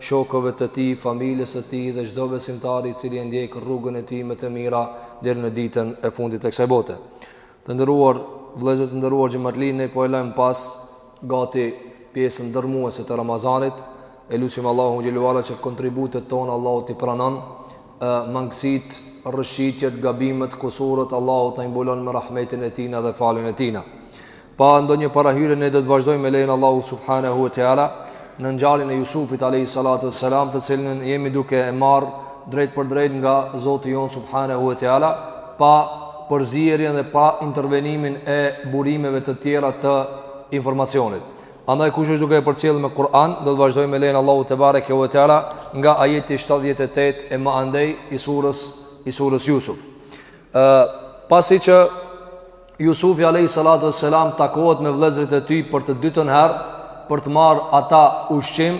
shokëve të tij, familjes së tij dhe çdo besimtari i cili e ndjek rrugën e tij me të mira deri në ditën e fundit të kësaj bote. Të nderuar vëllezër, të nderuar xhamatli, ne po e lajm pas gati pjesën dërmuese të Ramazanit. E lutim Allahun xheleuala që kontributet tona Allahu t'i pranon mangësit, rëshqitjet, gabimet, kusurët, Allahu t'na i mbulon me rahmetin e tina dhe faljen e tina. Pa ndonjë parahyrje ne do të vazhdojmë me lejen e Allahu subhanahu wa taala në ngjarjen e Jusufit alayhi salatu wassalam, të cilën jemi duke e marr drejt për drejt nga Zoti jon subhanahu wa taala, pa përzierjen dhe pa intervenimin e burimeve të tjera të informacionit. Andaj kush është duke e përcjellë me Kur'an, do të vazhdojmë me lejen e Allahu tebareke wa taala nga ajeti 78 e më andej i surës i surës Jusuf. Ë pasi që Jusufi alayhi salatu wassalam takohet me vëllezërit e tij për të dytën herë për të marrë ata ushqim,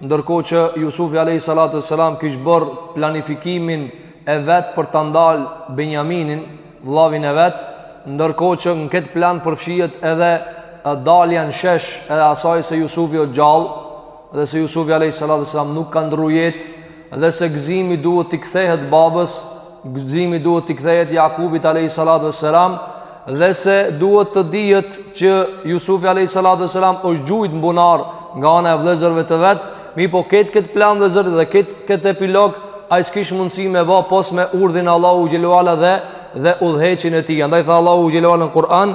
ndërkohë që Jusufi alayhi salatu wassalam kish bër planifikimin e vet për ta ndal Benjaminin, vllavin e vet, ndërkohë që në këtë plan përfshihet edhe dalja në shesh e asaj se Jusufi është gjallë, dhe se Jusufi alejhi salatu ves selam nuk ka ndrru jetë dhe se gëzimi duhet t'i kthehet babës, gëzimi duhet t'i kthehet Jakubit alejhi salatu ves selam dhe se duhet të dihet që Jusufi alejhi salatu ves selam është gjujt n'bunar nga ana e vëllezërve të vet, mirëpo këtë këtë plan vëllezër dhe këtë këtë epilog ai s'kish mundësi me ba pos me urdhrin e Allahu xheleuala dhe dhe udhëheqjen e tij. Andaj tha Allahu xheleuala në Kur'an,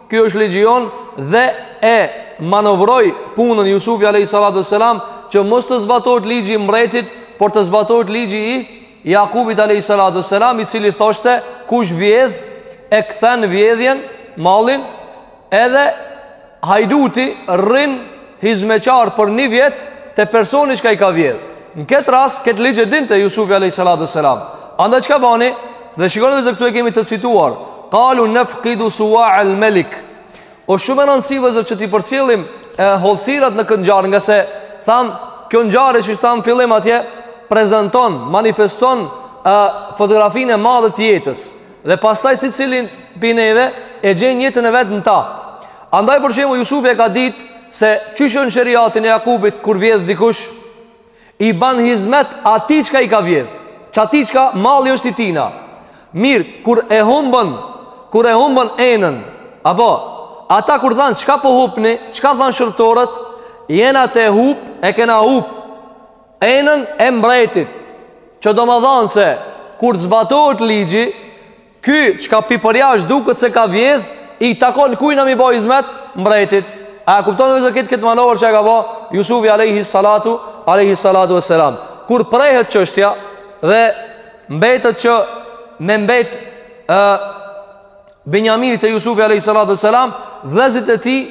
Ky është ligji jon dhe e manovroi punën Jusufi alayhi salatu wasalam që mos të zbatohet ligji i mbretit, por të zbatohet ligji i Jakubit alayhi salatu wasalam i cili thoshte kush vjedh e kthen vjedhjen mallin edhe hajduti rrin hizmeqar për një vjet te personi çka i ka vjedh. Në këtë rast, këtë ligj e dinte Jusufi alayhis salam. Andaj çka bani? Dhe shikoni vëllezër këtu e kemi të cituar. Qalu nafqidu suwa al-malik. O shumë e rëndësi vëllezër që t'i përcjellim hollësirat në këtë ngjarje, ngase tham kjo ngjarje siç tham n'fillim atje prezanton, manifeston fotografinë e madhe të jetës. Dhe pastaj secili prej neve e gjen jetën e vet në ta. Andaj për shembull Jusufi e ka ditë se qysh n'sheriatin e Jakubit kur vjedh dikush, i ban hizmet atij çka i ka vjedh, atij çka malli është i tina. Mirë, kur e humbën, kur e humbën enën, apo, ata kur thanë çka po hupni, çka thanë shërbëtorët, jena te hup, e kena hup, Enën e mbretit Që domethanë se Kur të zbatohet ligji Ky çka pi përjasht duket se ka vjedh I takon kujna m'i bo hizmet Mbretit A e kupton vllezër këtë manovër që e ka bo Jusufi Alejhi Salatu Alejhi Salatu ve Selam Kur prehet çështja Dhe mbetet që Me mbet e, Benjamini te Jusufi Alejhi Salatu ve Selam Vllezit e tij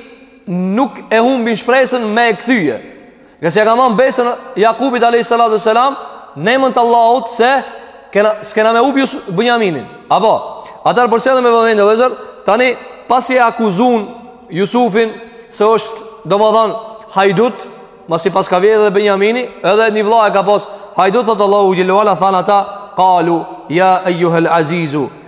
Nuk e humbin shpresën me e kthye Ngase ia kanë dhanë besën Jakubit a.s. Në emën të Allahut se S'kena me hup Jusu Benjaminin A po Ata përcjellni me vëmendje vllezër Tani pasi e akuzun Jusufin Se është domethanë Hajdut Masi paska vjedh edhe Benjamini Edhe një vlla e ka pas Hajdut thotë Allahu xhel-le ve ala Thanë ata Kalu Ja ejjuhel azizu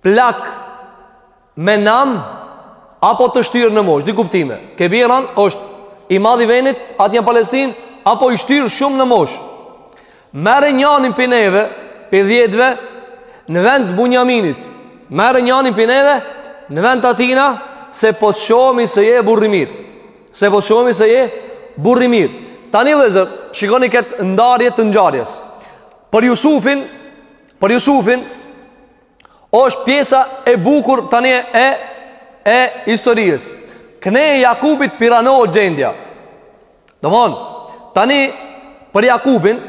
Plak me nam apo të shtyrë në moshë, dy kuptime. Kebiran është i madhi i venit, atje në Palestinë, apo i shtyrë shumë në moshë. Merre njanin pi neve, pi dhjetëve, në vend të Bunjaminit. Merre njanin pi neve, në vend të atina, se po të shohmi se je burrë i mirë. Se po të shohmi se je burrë i mirë. Tani vllezër, shikoni këtë ndarje të ngjarjes. Për Jusufin, për Jusufin, është pjesa e bukur tani e e historisë. Knej Jakubit pi ranohet gjendja. Domthon, tani për Jakubin,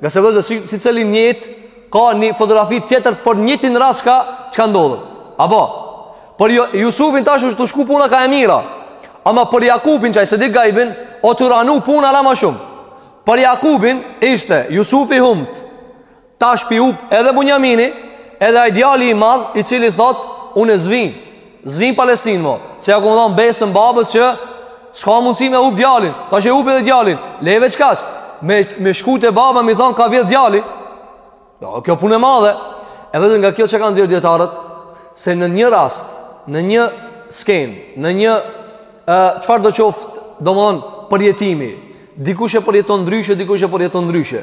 ngase vllezër si, secili njeri ka një fotografi tjetër për njëjtin rast ka çka ndodhur. A po, për Ju, Jusufin tash është tu shku puna ka e mira. Ama për Jakubin që ai s'e di gajbin, o tu u ranu puna hala ma shumë. Për Jakubin ishte Jusufi i humt. Tash pi hup edhe Bunjamini, edhe ai djali i madh i cili thot unë s'vij, s'vij n'Palestinë mo, se ia kom dhon besën babës që s'ka mundësi me hup djalin, tash e hupi edhe djalin. Le veç kaq. Me me shku te baba m'i thon ka vjedh djali. Do jo, kjo punë e madhe. Edhe nga kjo çka kanë nxjerrë dijetarët se në një rast, në një skenë, në një çfarë do qoftë, domthon përjetimi. Dikush e përjeton ndryshe, dikush e përjeton ndryshe.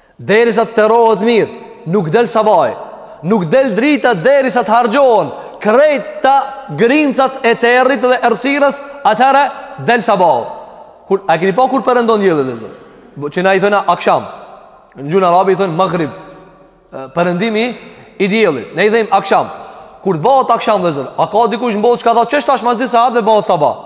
Derisa të terrohet mirë, nuk del sabahi, nuk del drita derisa të harxhohen, krejt ato grimcat e territ dhe errësirës, atëherë del sabahi. Kur, a keni pa kur perëndon dielli vllezër? Që na i thojna aksham, në gjuhën arabe i thojnë maghrib, perëndimi i diellit, na i thojmë aksham, kur të bëhet aksham vllezër, a ka dikush në botë që ka thanë qetash mas dy sahatëve bëhet sabah?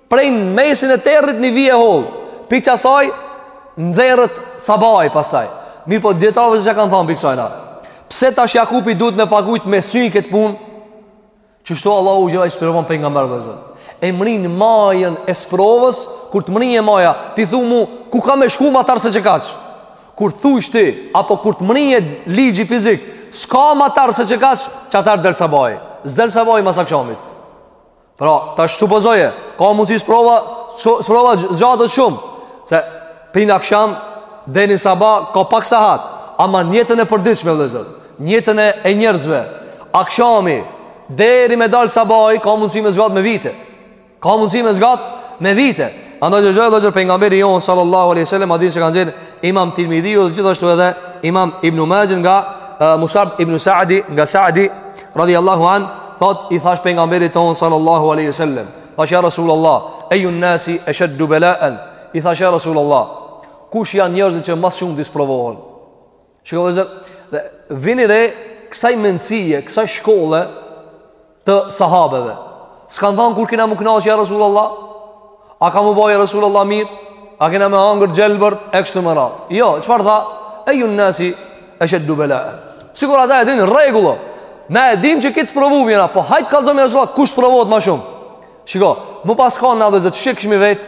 Prej në mesin e territ një vijë e hollë. Pi qasaj nxerret sabahi pastaj. Mirëpo, dijetarëve ça kanë thanë pi kësajna. Pse tash Jakupi duhet me pagujt me sy këtë punë? Qështu Allahu xhel-le i sprovon pejgamberët, vllezër. E mrrin majën e sprovës, kur të mrrin te maja, ti thu mu, ku ka me shku matanë se qekaq? Kur thush ti, apo kur të mrrin te ligji fizik, s'ka matanë se qekaq, qatëherë del sabahi. S'del sabahi mas ak Pra, tash supozoje, ka mundësi sprova, sprova zgjatet shumë, se pi n'aksham deri n'sabah, ka pak sahat, ama n'jetën e përditshme, vllezër, n'jetën e njerëzve, akshami, deri me dalë sabahi, ka mundësi me zgjatë me vite, ka mundësi me zgjatë me vite, Andaj që gjithë dhe gjithë pejgamberi jonë sallallahu aleyhi sallam Hadithin që e ka nxjerr imam Tirmidhiu dhe gjithashtu edhe imam ibn Maxhe nga uh, Musab ibn Saadi Nga Saadi radiallahu an Thot i thash pejgamberit tonë sallallahu aleyhi sallam Thash ja Rasulallah Eju nasi eshedu belaen I thash ja Rasulallah Kush janë njerëzit që ma s'shumti sprovohen Shiko vllezër, dhe vini re kësaj mendësie, kësaj shkolle të sahabeve. S'kanë thanë kur kena m'u knaqë ja Rasul Allah? A ka m'u ba ja Rasul Allah mirë? A kena me hangër gjelbër e kështu me radhë? Jo, çfarë tha? Eju nasi eshedu belaen. Sikur ata e dinë rregullën. Na e dimë që krejt t'sprovum jena, po hajt kallzom ja Rasul Allah, kush sprovohet ma shumë? Shiko, me pas kanë na, vllezër, ç'kishmi vet?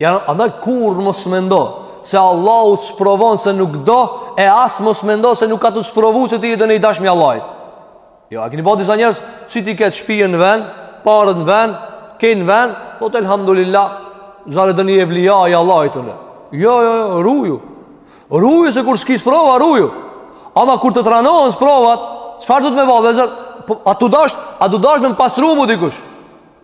Ja, andaj kurrë mos mendo se Allahu të sprovon se nuk t'do e as mos mendo se nuk ka të sprovu se ti je doni i dashmi Allahit. Jo, a keni pa disa njerëz si t'i ketë shpijën në vend, paret në vend, krejt në vend, thotë elhamdulillah, zare doni evlija i Allahit unë. Jo, jo, jo, ruju. Ruju se kur s'ki sprova, ruju. Ama kur të t'ranohen sprovat, çfarë duhet me ba, vllezër, po, a tu dasht, a tu dasht me më pastru mu dikush.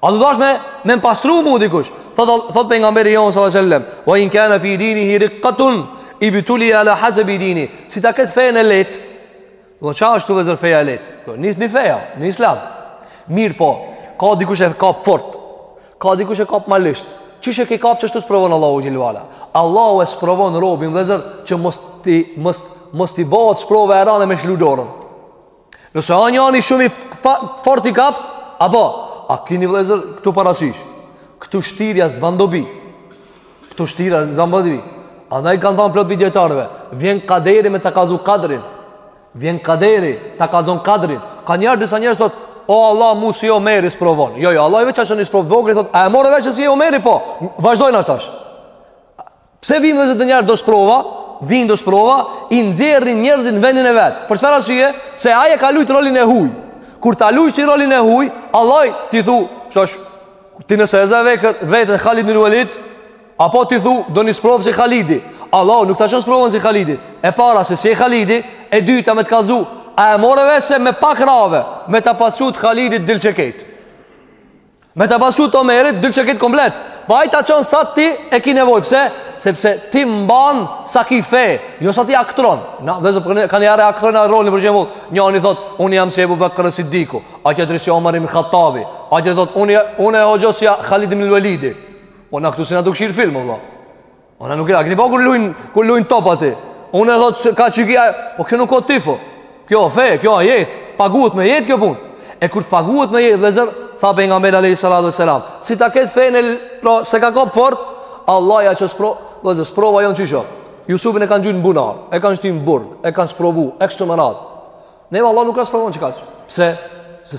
A tu dasht me m' pastru mu dikush? Thot thot pejgamberi jon sallallahu alajhi wasallam, "Wa in kana fi dinihi riqatun ibtuli ala hasab dini." Si ta ketë fenë e lehtë. E ça asht, vllezër, feja e lehtë? Po nis ni feja, ni islam. Mirëpo, ka dikush e kap fort. Ka dikush e kap ma ligsht. Qysh e ke kap qashtu t'sprovon Allahu xhel wala. Allahu e sprovon robin, vllezër, që mos t'i, mos, mos t'i bëhet sprova e rëndë me lshu dorën. Nëse a njani shumë i fort i kapt, apo, a kini vllezër këtu parasysh, këtu shtirja s'ban dobi, këtu shtirja s'ban dobi, andaj kanë thanë plot pi dijetarëve, vjen kaderi me ta kallzu kadrin, vjen kaderi, ta kallzon kadrin, kanjëherë disa njerëz thotë, o Allah mu si Omerin sprovom, jo, jo, Allahu veç ia çon ni sprovë t'vogël, thot, a e more veç si Omeri po, vazhdojnë ashtë ashtë, Pse vijnë vllezër ndonjëherë do sprova, vijnë do sprova, i nxjerrin njerëzit në vendin e vet. Për çfarë arsye? Se ai e ka lujt rolin e huj. Kur ta lujsh ti rolin e huj, Allah ti thu, çosh, ti nëse e zave kët vetën Khalid ibn Walid, apo ti thu du një sprovë si Khalidi. Allah nuk ta çon sprovën si Khalidi. E para se s'je Khalidi, e dyta me të kallzu, a e more vesh se me pak rave, me ta pas çu t'Khalidit dilshe krejt. Me ta pas çu të Omerit, dilshe krejt komplet. Pa po ai ta çon sa ti e ki nevojë, pse? Sepse ti mban sa ki fe, jo sa ti aktron. Na, vllezër po kan, po kanjëherë e aktrojna rolin, për shembull, njani thot, unë jam si Ebu Bekër Siddiku, ai tjetri si Omar ibn Khattabi, ai tjetri thot, unë, unë e hoqo si Khalid ibnul Velidi. Po na këtu s'jena duke xhiru film, vlla. Ona nuk e a keni pa kur lujn kur lujn top aty. Unë thot se ka çiki, po kjo nuk o tifo. Kjo fe, kjo o jetë, paguhet me jetë kjo punë. E kur të paguhet me jetë vllezër, tha pejgamberi alayhi salatu wasalam, si ta ket fenë pra nëse e ka kap fort, Allah ja çon spro, vllezër sprova jon çisho. Jusufin e kanë gjujt në bunar, e kanë shtin në burg, e kanë sprovu, e kështu me radhë. Neve Allahu nuk ka sprovu në çka. Pse? Se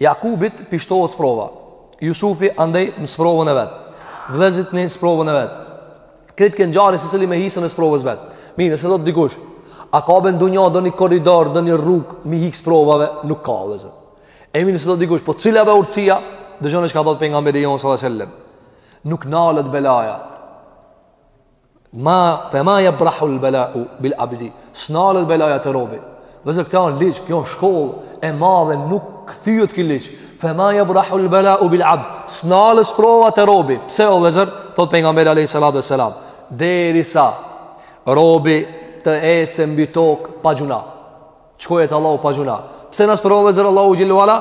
Jakubit p'i shtohet sprova. Jusufi andej në sprovën e vet. Vëllezërit në sprovën e vet. Krejt kanë ngjarë secili me hisën e sprovës vet. Mirë, nëse thot dikush. A ka be n'dunja ndonjë korridor, ndonjë rrugë mi hik sprovave, nuk ka vëllezër. E mirë, nëse thot dikush, po cila be urtësia? Dëgjoni çka thot pejgamberi jon sallallahu alajhi wasallam. Nuk nalet belaja. Ma fema jebrahul belau bil abdi S'nalet belaja te robi Vllezër këta janë ligj, kjo o shkollë e madhe nuk kthehet ky ligj Fema jebrahul belau bil abdi S'nalet sprova te robi Pse o vllezër, thot pejgamberi alejhi salatu ve selam Derisa robi të ecë mbi tokë pa gjynahe Shkojë te Allahu pa gjynahe. Pse na sprovon vllezër Allahu xhel-le ve ala?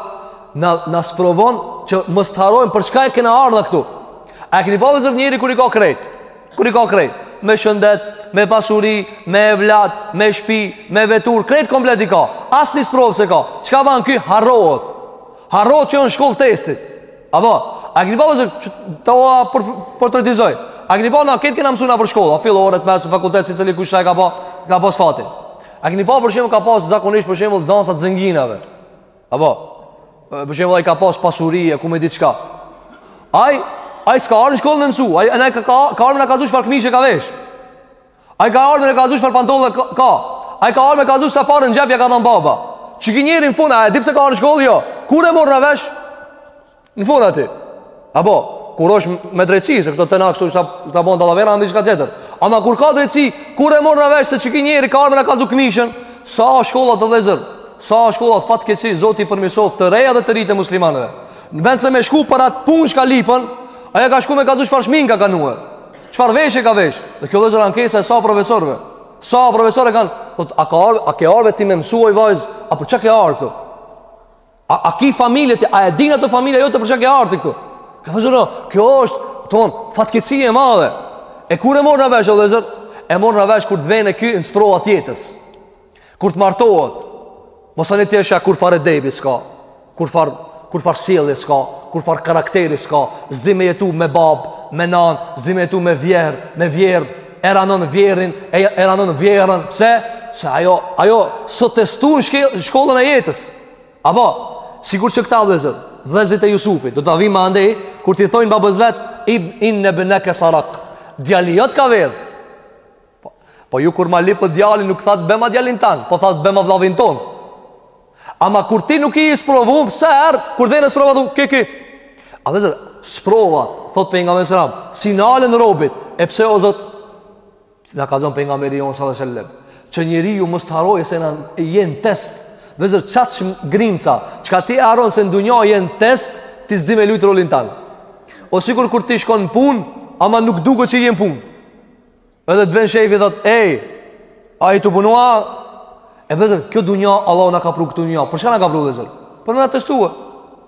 Na na sprovon që mos të harrojmë për çka e kena ardh na këtu. A e keni pa vllezër njeri kur i ka krejt? Kur i ka krejt? Me shëndet, me pasuri, me evlat, me shpi, me veturë, krejt komplet i ka. Asni sprovë s'e ka. Çka ban ky harrohet? Harrohet që në shkollë testit. Apo, a keni pa vllezër që t'ua por, portretizoj? A keni pa na krejt kena mësu nëpër shkolla, fillore, t'mesme, fakultet, secili kush sa e ka pa, ka pas fatin. A keni pa për shembull ka pas zakonisht për shembull dansa të zenginave. Apo për shembull ai ka pas pasuri e ku me ditë çka. Ai ai s'ka ardh në shkollë me mësu, ai ai ka ka ka ardh me na kallzu çfarë këmishe ka vesh. Ai ka ardh me na kallzu çfarë pantolle ka. ka. Ai ka ardh me na kallzu sa pare në xhep ja ka dhan baba. Qiky njeri n'fund, a e di pse ka ardh në shkollë jo? Kur e marrna vesh? Në fund aty. Apo kur është me drejtësi, se këto të na këtu sa ta bën dallavera andi çka tjetër. Ama kur ka drejtësi, kur e morr na vesh se çiki njëri ka ardhur na ka dhuk mishën, sa shkolla të vëzër, sa shkolla fatkeçi Zoti i përmirësof të reja dhe të rritë muslimanëve. Në vend se me shku për atë punë çka lipën, ajo ka shku me ka dush çfarë shmin ka kanue. Çfarë veshje ka vesh? Dhe kjo vëzër ankesa e sa profesorëve. Sa profesorë kanë, thotë, a ka ardhur, a ke ardhur ti më mësuaj vajz, apo çka ke ardhur? A, a ki familje ti, a e din atë familje jote për çka ke ardhur këtu? Ka thënë kjo është ton fatkeqsi e madhe. E kur e marrim na vesh o vllezër, e marrim na vesh kur të vjen ky në sprova të jetës. Kur të martohet. Mos ani tjetër kurrfarë edebi s'ka. Kurrfarë kurrfarë sjellje s'ka, kurrfarë karakteri s'ka, s'di me jetu me bab, me nan, s'di me jetu me vjehërr, me vjehërr, e rrënon vjehrrin, e, e rrënon vjehrrën, pse? Se ajo, ajo s'u testu n'shkollën e jetës. Apo, sikur që këta vllezër, vllezërit e Jusufit, do të vijmë ma andej, kur t'i thojnë babës vet, ib innebneke sarak, djali jot ka vjedh. Po, po ju kur ma lypët djali nuk thatë bjerma djalin tand, po thatë bjerma vllavin tonë. Ama kur ti nuk je i sprovum, pse herë, kur je në sprova, dukesh. A vllezër, sprova, thot pejgamberi alejhi selam, s'i ndalen robit, e pse o zot, Si na ka thënë pejgamberi jon sallallahu alajhi wasallam, që njeriu mos të harrojë se n'jemi n'test. Vllezër qaq grimca, çka ti e harron se në dunja je n'test, ti s'di me lujt rolin tand. O sikur kur ti shkon në punë, ama nuk duket që je në punë. Edhe të vjen shefi thot, "Ej, a je tu punu a." E vllezër kjo dunja Allahu na ka pru n'këtë dunja. Për çka na ka pru vllezër? Për me na testu.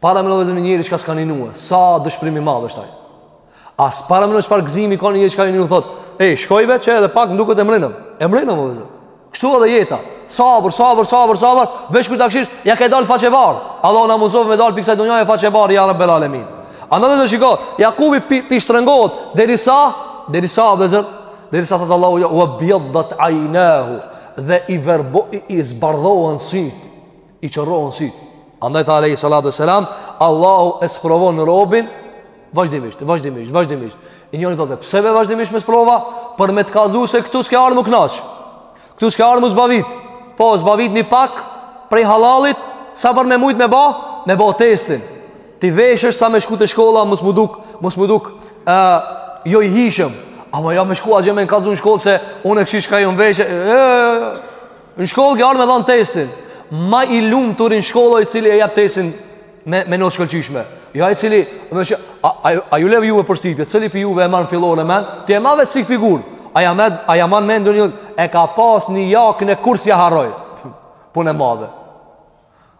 Paramendo vllezër një njeri që ka s'ka ninue, sa dëshpërim i madh është ai. A paramendo çfarë gëzimi ka një njeri që ka një thot, e, shkoj veç e edhe pak m'duket e mrinëm. E mrinëm, o vllezër. Kështu edhe jeta. Sabër, sabër, sabër, sabër, veç kur ta kshyrsh, ja ke dalë faqebardhë. Allahu na mundësoftë me dalë pi ksaj dunjaje faqebardhë, ja rabbel alemin. A o vllezër shiko, Jakubi pi, pi shtrëngohet, derisa, derisa, vllezër, derisa, thotë Allahu, ja, uebjeddat ajnahu, dhe i, verbo, i, i zbardhohen sytë. i qorrohen sytë Andaj tha Alejhi Salatu ve Selam Allahu e sprovon robin Vazhdimisht, vazhdimisht, vazhdimisht E njëri thotë pse be vazhdimisht me sprova Për me të kallzu se këtu s'ke ardh m'u knaq Këtu s'ke ardh m'u zbavit Po, zbavitu një pak Prej hallallit Sa për me mujt me ba Me ba testin Ti veshesh sa me shku te shkolla Mos m'u duk Mos m'u duk uh, Jo i hishëm Ama ja me shku a gjë me m'kallzu në shkollë Se unë kshi çka jam vesh Në shkollë ke ardhur me dhënë testin. Ma i lumturi në shkollë ai i cili e jep testin me me notë shkëlqyeshme. Jo ai i cili, më thënë, a, a, a ju le juve përshtypje, cili pi juve e man filloren mend, ti e man veç si figurë. A ja ma, a ja man mend ndonjë e ka pas një jaknë kurrë s'ja harroj. Punë e madhe.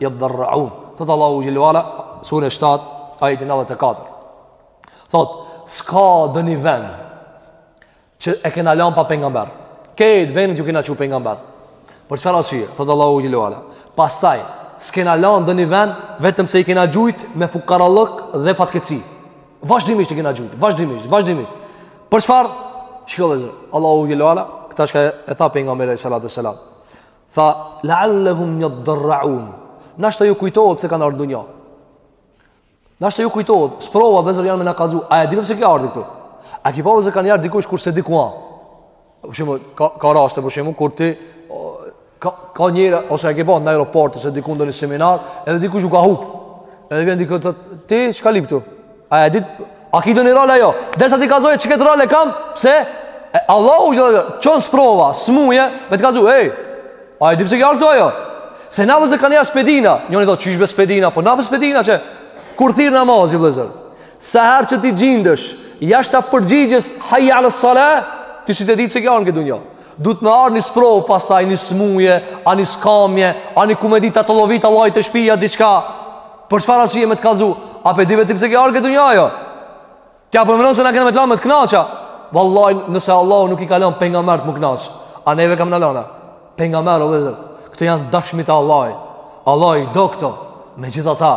yadhraun thot Allahu xhelalu ala sura 7 ajeti 94 thot s'ka doni vend që e kena lënë pa pejgamber kët vend ju kena çu pejgamber për çfarë arsye thot Allahu xhelalu ala pastaj s'kena lënë doni vend vetëm se i kena gjujt me fukarallëk dhe fatkeqsi vazhdimisht i kena gjujt vazhdimisht vazhdimisht për çfarë shikoj Allahu xhelalu ala këtë çka e tha pejgamberi sallallahu alaihi wasallam Tha, la'allahum yadhraun. Nashta ju kujtohet pse kanë ardh në dunja. Nashta ju kujtohet, sprovat vllezër janë me na kallzu. A e di pse ki ardh ti këtu? A ki pa vllezër ka ardh dikush kur s'e di ku a? Për shembull, ka ka raste për shembull kur ti ka ka njeri ose a ki pa në aeroport ose diku në një seminar, edhe dikush u ka hup. Edhe vjen dikush thotë, "Ti çka lip këtu?" A e di ti, a ki doni rol a jo? Ndërsa ti kallzoj që këtë rol e kam, pse Allahu xhele, çon sprova, smuje, me të kallzu, ej, a e di ti pse ki ardh ktu a jo? Se na vllezër kena s'pe dina, njëri thot qysh be s'pe dina, po na be s'pe dina që kur thirr namazi vllezër. Sa herë që ti gjindesh jashta përgjigjes hayy ala sala, ti s'e di pse ki ardh në këtë dunja duhet me ardh një sprovë pastaj, një smuje, a një skamje, a një ku me dit, a ta lovit Allahi te shpija diçka. Për çfarë arsye me të kallzu? A pe di ti pse ke ardh n'këtë dunja a jo? Ti a po mendon se na kanë me të lanë me t'u kënaq a. Vallahi, nëse Allahu nuk i ka lënë pejgamberët m'u kënaq, a neve ka me na lënë? Pejgamberët o vëllezër, këto janë dashmit e Allahit. Allahi i do këto. Megjithatë,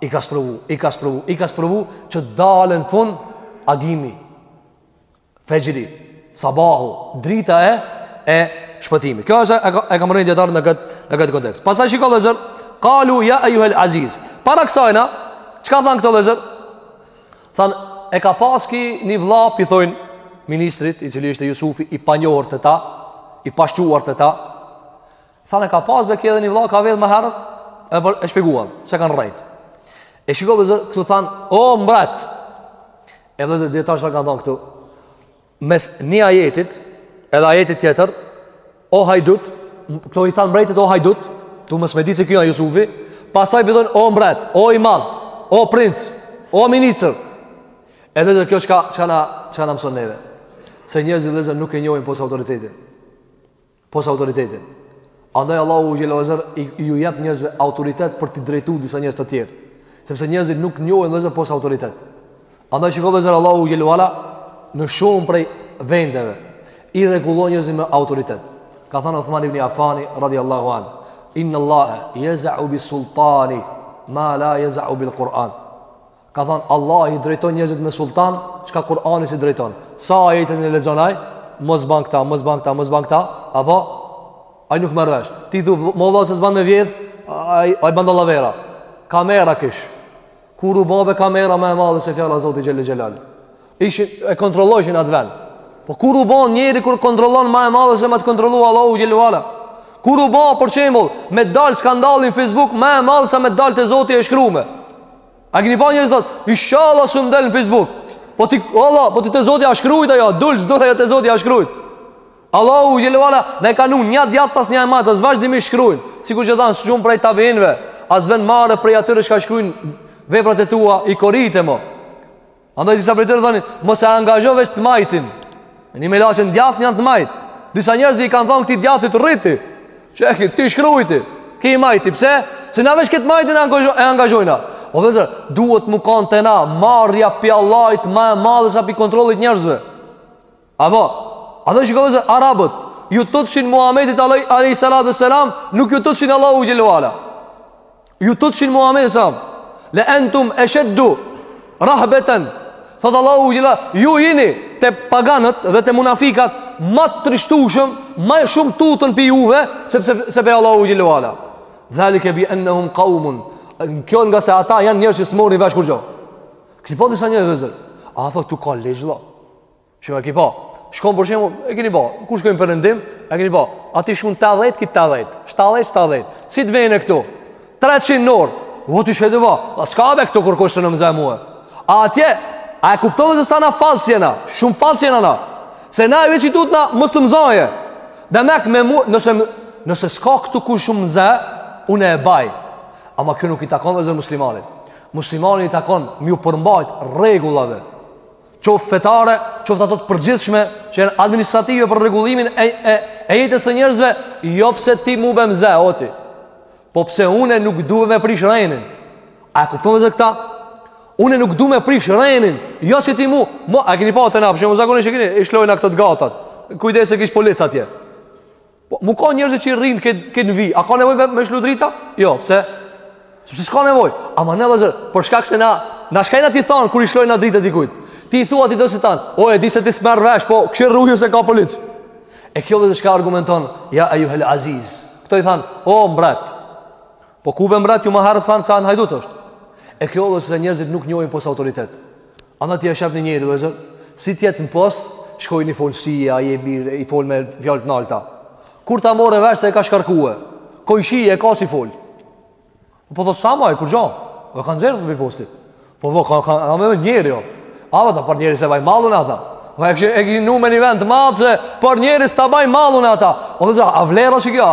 i ka sprovu, i ka sprovu, i ka sprovu që dal në fund agimi. Fexhri, sabahu, drita e, e shpëtimit. Kjo është e, e kam rëndë dijetarët në këtë, në këtë kontekst. Pastaj shiko vllezër, kalu ja ejuhel aziz. Para kësajna, çka kanë thanë këto vllezër? Thanë, e ka pas ky një vlla, p'i thojnë ministrit, i cili ishte Jusufi, i panjohur te ta, i pashquar te ta. Thanë, e ka pas be ky edhe një vlla, ka vjedh më herët, e, për, e shpjeguam, se kanë rrejtë. E shiko vllezër, këtu thanë, o mbret, E vllezër dijetarët çka kanë thanë këtu Mes një ajetit Edhe ajetit tjetër O hajdut Këto i thanë mbretit o hajdut Tu mos me di se ky a Jusufi Pastaj p'i thojnë o mbret O i madh O princ O minister E vllezër kjo çka Çka na Çka na mëson neve Se njerëzit vllezër nuk e njojnë pos autoritetin pos autoritetin. Andaj Allahu xhele vllezër i, i ju jep njerëzve autoritet për t'i drejtu disa njerëz të tjerë. Sepse njerëzit nuk njohin vllezër pos autoritet. Andaj shiko vllezër Allahu xhele ue ala në shumë prej vendeve. I rregullon njerëzit me autoritet. Ka thënë Othman ibn Afani, radi Allahu anh. Inna Allahe, jeza u bi sultani, ma la jeza u bil Kur'an. Ka thënë Allah i drejton njerëzit me sultan, çka Kur'ani si drejton. Sa ajete i lexon ai? Mos ban këta, mos ban këta, mos ban këta, apo ai nuk merr vesh. Ti thu molla se s'ban me vjedh, ai ai bën dallavera. Kamera kish. Kur u bo kamera më e madhe se fjala e Zotit xhel xhelal. Ishin e kontrollojshin atë vend. Po kur u bo njeri kur kontrollon më e madhe se me të kontrollu Allahu xhele ve ala. Kur u bën për shembull me dal skandali n'Facebook më e madh sa me dal te Zoti e shkrume. A keni pa njerëz thot, inshallah s'um del në Facebook. Po ti Allah, po ti te Zoti a shkrujt ajo, dul s'dul ajo te Zoti a shkrujt. Allahu xhele ve ala, na i ka vnu një djathtas një majtas, vazhdimisht shkruajnë, sikur që thanë, shumë prej tabiinve, a s'vjen marre prej atyre çka shkruajnë veprat e tua, i korite mo. Andaj disa prej tyre thonin, mos e angazho veç të majtin. Një melaqe në djathtë një n'të majt. Disa njerëz i kanë thonë këtij djathtit rri ti. Qe ky, ti shkruj ti, ky i majti, pse? Se na veç këtë majtin e angazhojna. O vllezër, duhet me kanë te na marrja pi Allahit ma e madhe sa pi kontrollit njerëzve. Apo, andaj shiko vllezër, arabët ju tutëshin Muhammedit alejhi salatu ve selam, nuk ju tutëshin Allahu xhelalu ala. Ju tutëshin Muhammedit selam. Le entum esheddu rahbeten. Thot Allahu xhelalu ala, ju jini te paganët dhe te munafikat më të trishtueshëm, më shumë tuten pi juve sepse se pe Allahu xhelalu ala. Dhalike bi ennehum kaumun Kjo nga se ata janë njerëz që s'morin vesh kurgjo Keni pa disa njerëz vllezër A thot tu ka lejsh Që e ki pa, shkon për shembull, e kini pa, kur shkojnë n'perëndim, e kini pa, aty shkon tetëdhjet, ki tetëdhjet, gjashtëdhjet, gjashtëdhjet, si të vijnë këtu, 300 n'orë, o të shetë pa, a s'ka be këtu kurkush të m'zajë mue, a atje, a e kuptove se sa na fals jena, shumë fals jena na, se na veç i tutna mos të m'zajë, dhe me këmë mu, nëse, nëse s'ka këtu kush me m'zaj, unë e baj, ama kjo nuk i takon vllezër muslimanit, muslimanit i takon, me iu përmbajt rregullave, qoftë fetare, qoftë ato të përgjithshme që janë administrative për rregullimin e e, e jetës së njerëzve, jo pse ti mu be m'zë, o ti. Po pse unë nuk due me prish rrenin? A e kupton vllezër këta? Unë nuk due me prish rrenin, jo se ti më, mo, a keni pa te na, për shembull zakonisht e keni, i shlojnë ato të gatat. Kujdes se kish polic atje. Po, mu kanë njerëzit që i rrinë këtë kët në vijë. A ka nevoj me, me shlu drita? Jo, pse? Sepse s'ka nevoj. Ama vllezër, për shkak se na, na çka jena tu i thanë kur i shlojnë na drita dikujt. Ti i thua ti do si thanë, o e di se ti s'merr vesh, po kqyr ruju se ka polic. E kjo vllezër çka argumenton, ja ejjuhel aziz. Këto i thanë, o mbret, Po kur u bë mbret ju më herët thanë se ai hajdut është. E kjo vllezër se njerëzit nuk njojnë pos autoritet. Andaj ti e sheh një njeri vllezër, si t'jetë në post, shkon i fol si je, a je mirë, i fol me fjalë të nalta. Kur ta more vesh se e ka shkarkue, kojshi e ka s'i fol. Po thotë s'a ma kurgjo, e kanë nxjerr prej postit. Po vo ka ka ka me njeri jo. A ata për njeri s'e baj mall unë ata. Po e kishin e kishin numër një vend të madh se për njeri s'ta baj mall unë ata. O vëllezër a vlerë është kjo?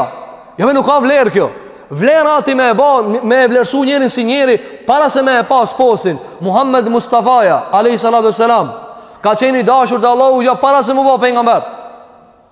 Jo me nuk ka vlerë kjo. Vlera ti me e ba, me e vlerësu njerin si njeri para se me e pas postin. Muhammed Mustafaja, alayhi salatu wassalam, ka qenë i dashur te Allahu jo para se mu ba pejgamber.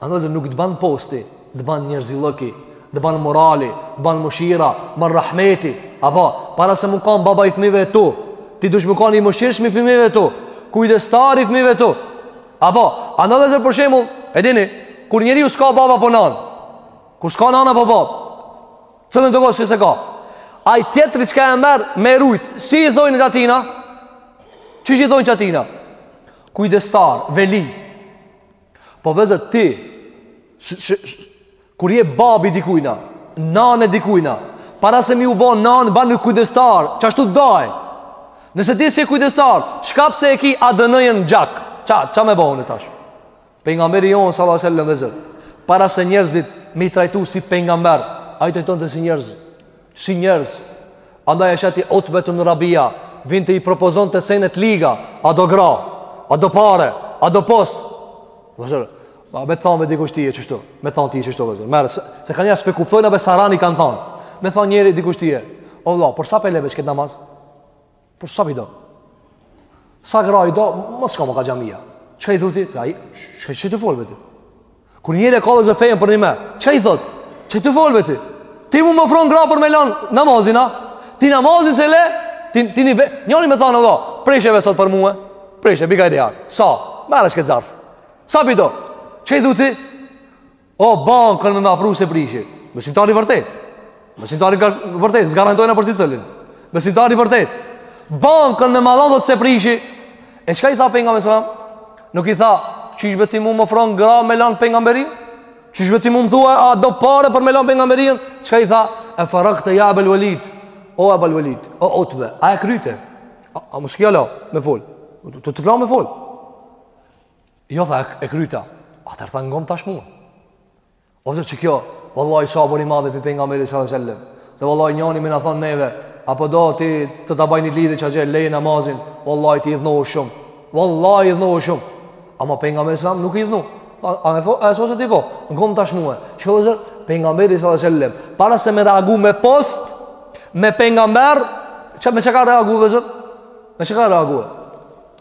Andaj nuk të ban posti, të ban njerëzillëki, të ban morali, të ban mëshira, të ban rahmeti. Apo, para se me kanë baba i fëmive tu, ti dush me kanë i mëshirshmi i fëmive tu, kujdestari i fëmive tu. Apo, andaj dhe për shemull, e dini, kur njeriu s'ka babë apo nanë, kur s'ka nanë apo babë, cilëndo që s'e ka, ai tjetri çka e merr me rujtë, si i thojnë qatina? Qysh i thojnë qatina? Kujdestar, veli, Po vëllezër ti kur je babë i dikujna Nanë e dikujna Para se me iu bo nanë Banu kujdestar Qashtu të daj Nëse ti s'je kujdestar Çka pse e ki ADN-në në gjak Ça, ça me bo unë tash Pejgamberi jonë salallahu alejhi selem vëllezër Para se njerëzit Me i trajtu si pejgamber Ai i trajtonte si njerëzit si njerëz. Andaj e sheh ti Utbetu ibn Rabia, vinte i propozonte senet e liga, a do gra, a do pare, a do post. Vëllezër, me të thanë be dikush ti je qështu, me të thanë ti je qështu, vëllezër. Merre, se, se ka njerëz s'pe kuptojnë, a be sarani kam thanë. Me t'thanë njeri dikush ty, o vlla, për sa pe len be qëkët namaz? Por sa pi do? Sa gra i do, mos ka ma ka xhamia. Çka i thu ti? Ai, çka çka je tu fol be ti? Kur njeri e ka vëllezër fejen përnime, çka i thotë? Çka je tu fol be ti? Ti mu më ofron gra për me lan namazin, a? Ti namazin s'e le, ti ti ni njeri me thanë vlla, prishe be sot për mua. Prishe bigaj dia. Sa? Merre qëkët zarf. Sa pi do? Çka i thu ti? O bankën me ma pru s'e prishi Besimtari i vërtetë Besimtari i vërtetë S'garantojna për secilin Besimtari i vërtetë Bankën me ma dhon vëllezër s'e prishi E çka i tha pejgamberi alejhi selam Nuk i tha Qysh be ti mu më ofron gra me lan pejgamberinë Qysh be ti mu më thua A do pare për me lan pejgamberinë Çka i tha E faragte ja Ebel Velid O Ebel Velid O Utbe A e kryte A, a më shkja la Me fol Të të la me fol Po tha e kryta. Atëherë tha ngom tash mua. Vëllezër qikjo, vallahi sabër i madh i pejgamberit sallallahu alajhi wasallam. Se vallahi njani me na thon neve, a po do ti të ta bëjni lidhje çaj gjë lej namazin, vallahi ti idhnohesh shumë. Vallahi idhnohesh shumë. Ama pejgamberi sallallahu nuk u idhnu. A më fo, a është ti po? Ngom tash mua. Qikjo vëllezër, pejgamberi sallallahu alajhi wasallam, para se me reagu me post, me pejgamber, çka me çka reagu vëllezër? Me çka reagu?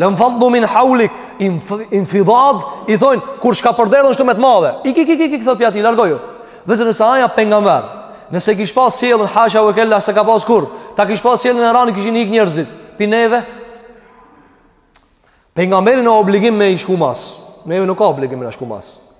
Lenfaddu min haulik Infidad I thonë Kur shka përderdhet shtu me të madhe Ik ik ik ik ik Thot pi atij largoju Vëzër nëse aj a pengamber Nëse kish pas sjelljen Hasha ve kella se ka pas kurr Ta kish pas sjelljen e ran i kishin ik njerëzit Pi neve Pengamberin a obligim me i shku mas Neve nuk ka obligim me i shku mas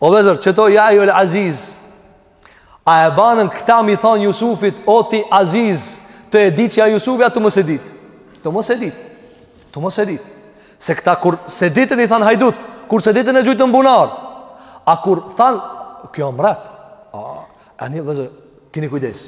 O vëzër, qëto ja ejjuhel aziz A e banën këta me i thanë Jusufit O ti aziz Tu e ditë që a Jusufi a tu mos e ditë Tu mos e ditë Tu mos e ditë Se këta kur se ditën i thanë hajdut Kur se ditën e gjujtën në bunar A kur thanë Ky o mret A Ani vëzë, kini kujdes.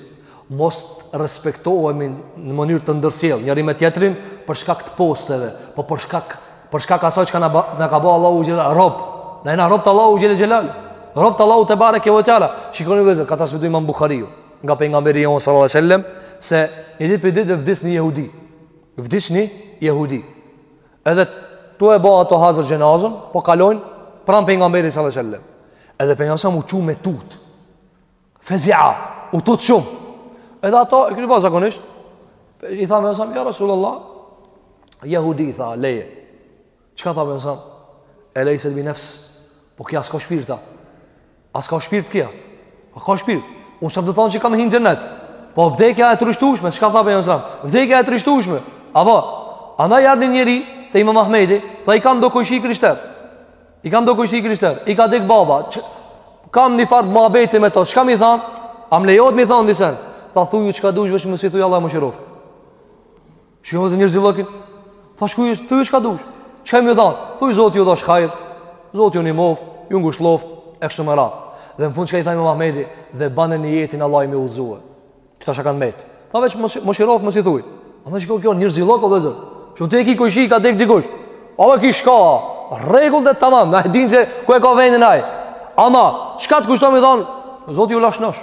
Mos respektohemi në mënyrë të ndërsjellë njëri me tjetrin për shkak të posteve, po për shkak për shkak asaj që na ka bo Allahu xhele rob. Na jena rob të Allahut xhele xhelal. Rob të Allahut tebareke ve teala. Shikoni vëzë, ka transmetu Imam Buhariu nga pejgamberi jon sallallahu alaihi wasallam se një ditë pi ditëve vdes një jehudi. Vdes një jehudi. Edhe tu e bo ato hazër xhenazen, po kalojnë pranë pengamberit sallallahu sellem. Edhe pengamberi selam u çu me tut. Fezia, u tut shumë. Edhe ato, e këtë ba zakonisht, i thanë pengamberit selam, ja Rasulullah, jehudi i tha, leje. Çka tha pengamberi selam? E lejset bi nefs, po ky a s'ka shpirt a. A s'ka shpirt ky a? A ka shpirt? Unë s'jam tu thonë që ka me hi n'xhennet. Po vdekja e trishtushme, shka tha pengamberi Vdekja e trishtushme. Apo, andaj i ardh një njeri te imam Ahmedi, tha i kam do kojshi i krishter. I kam do kojshi i krishter. I ka dek baba. Që, kam një farë muhabeti me to. Çka me i thanë? A më lejohet me i thanë disen? Tha thuju çka dush veç mos i thuj Allahu mëshiroftë. Shikoj vëzë njerëzillëkin Tha shkoju, thuju çka dush Çka me i thanë, thuj Zoti ju dhashtë hajr Zoti ju nimoftë, ju ngushlloftë E kështu me radhë Dhe në fund çka i tha imam Ahmedi Dhe banë nijetin Allahi me udhëzu Këta që kanë metë Tha veç më, mëshiroftë mos i thuj A në shikoj ky njerëzillëk o vëzë Që ti e ki kojshi ka dek dikush A vë ki shka Rregull dhe tamam Na e din që ku e ka vendin aj Ama, çka të kushton me thanë Zoti ju lashtë shnosh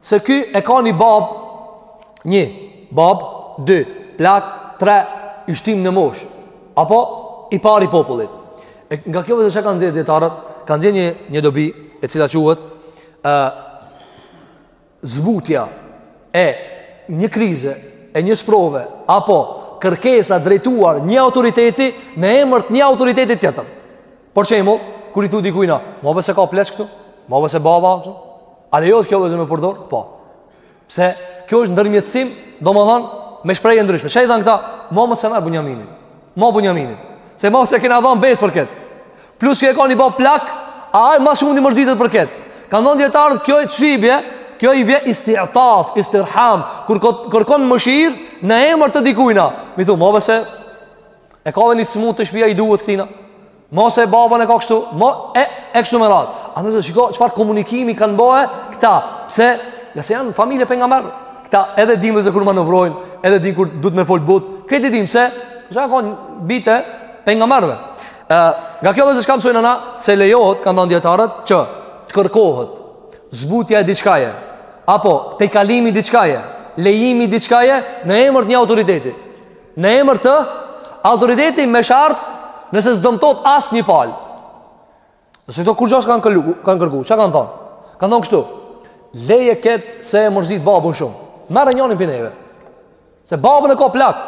Se ky e ka një bab Një Bab Dy Plak Tre I shtym në moshë Apo I pari i popullit e, Nga kjo vëzë ça kanë nxjerrë dijetarët Kanë nxjerrë një, një dobi E cila quhet e, Zbutja E një krize E një sprove Apo kërkesa drejtuar një autoriteti Në emër të një autoriteti tjetër Për shembull, kur i thu dikujna, mo be se ka pleq këtu, mo be se baba, që? a lejohet kjo vëzë me përdor? Po. Pse, kjo është ndërmjetësim, domethonë, me shprehje ndryshe. Ça i thanë këta, mo mos e merr Bunjaminin, mo Bunjaminin. Se mo se kena dhanë besë për këtë. Plus ky e ka një bab plak, aj ma shumë mërzitet për këtë. Kanë thonë dijetarët, kjo i bje, kjo i bje istitaf, istirham, kur kërkon mëshirë në emër të dikujna. Mi thu, mo be se, E ka dhe një smut te shpia i duhet këtina Mo se babën e ka kështu mo, E, e kështu me radhë A nëse shiko çfarë komunikimi kanë bo Këta Pse Ngase janë familje pejgamberësh Këta edhe dinë vllezër kur manovrojnë Edhe dinë kur duhet me folë butë Këta e dinë se Se janë konë bijtë e pejgamberëve Nga kjo vllezër çka mësojmë na Se lejohet kanë thanë dijetarët Që të kërkohet Zbutja e diçkaje Apo tejkalimi diçkaje Lejimi diçkaje Në emër të një autoriteti Në emër të autoriteti me shart nëse s'dëmtohet asnjë palë. Nëse këto kur gjasë kanë këllu, kanë kërku, çka kanë thonë? Kanë thonë kështu, leje ketë se e mërzit babën shumë. Merre njonin prej neve. Se babën e ka plak.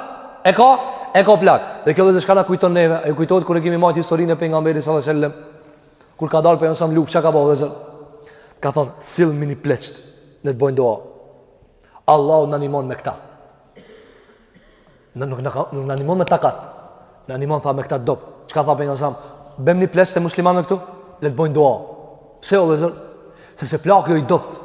E ka, e ka plak. Dhe kjo vllezër çka na kujton neve, e kujtohet kur e kemi majtë historinë e pejgamberit salallahu alejhi ve selem, kur ka dalë pejgamberi a.s. n'luftë, çka ka bo vllezër? Ka thonë, sillmini pleqtë, le të bojnë dua. Allahu na nimon me këta. Nuk na, nuk na nimon me takat Na nimon tha me këta t'dobët Çka tha pejgamberi a.s. Bemni pleqtë e muslimanëve këtu Le të bojnë dua Pse o vllezër Sepse plaku o i dobët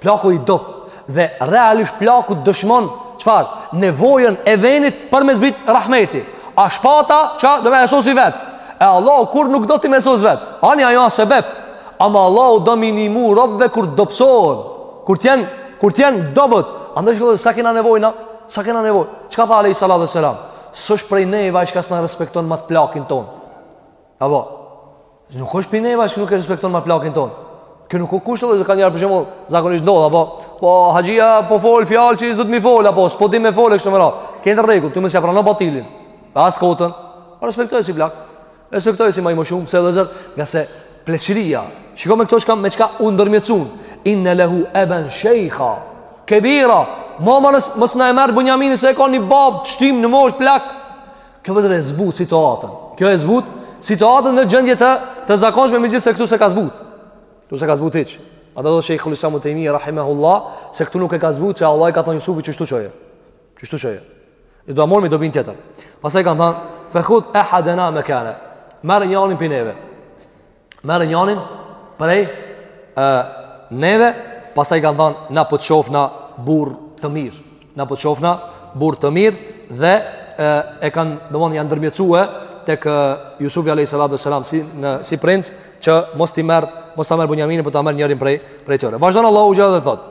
Plaku i dobët Dhe realisht plaku të dëshmon Çfarë Nevojën e venit për me zbrit rahmeti A shpata ça do me e sos vet E Allahu kur nuk do ti me e sos vet Ani ajo a sebep Ama Allahu do me i nimu robve kur dobsohen Kur të janë, kur të janë dobët, andaj që sa kena nevojë na, sa kena nevojë. Çka tha alejhi salatu ve selam? S'është prej neve ai që s'na e respekton ma t'plakin ton. Apo nuk është prej neve ai që nuk e respekton ma t' plakin ton. Kjo nuk ka kusht edhe kanjherë për shembull zakonisht ndodh apo po haxhia po fol fjalë që s'duhet me i fol apo s'po di me fol kështu me radhë. Krejt n'rregull, ti mos ia prano batilin. As kotën. Po respektoje si plak. Respektoje si ma i moshum, pse vëllazër, ngase pleqëria. Shiko me këto çka me çka u ndërmjetësun. Inne lehu eben shejha kebira, domethënë mos na e merr Bunjaminin se e ka një babë të shtym në moshë plak. Kjo vllezër e zbut situatën. Kjo e zbut situatën në gjendje të, të zakonshme megjithëse këtu s'e ka zbut. Këtu s'e ka zbut hiç. A dhe dhe shejhul islam Ibn Tejmije, rahimehullah, se këtu nuk e ka zbut se Allahu i ka thonë Jusufit qështu çoje. Qështu çoje E do ta marrim dobinë tjetër Pastaj kanë thanë Fehudh ehadena mekane Merre njanin prej neve Merre njanin prej e, Neve Pastaj kanë thanë Na po të shofna burrë të mirë Na po të shofna burrë të mirë Dhe e, e kanë domethënë janë ndërmjetësu e Tek Jusufi a.s. Si, në, si princ Që mos t'i merr Mos ta merr Bunjaminin Por ta merr njërin prej, prej tyre Vazhdon Allahu xhele dhe thotë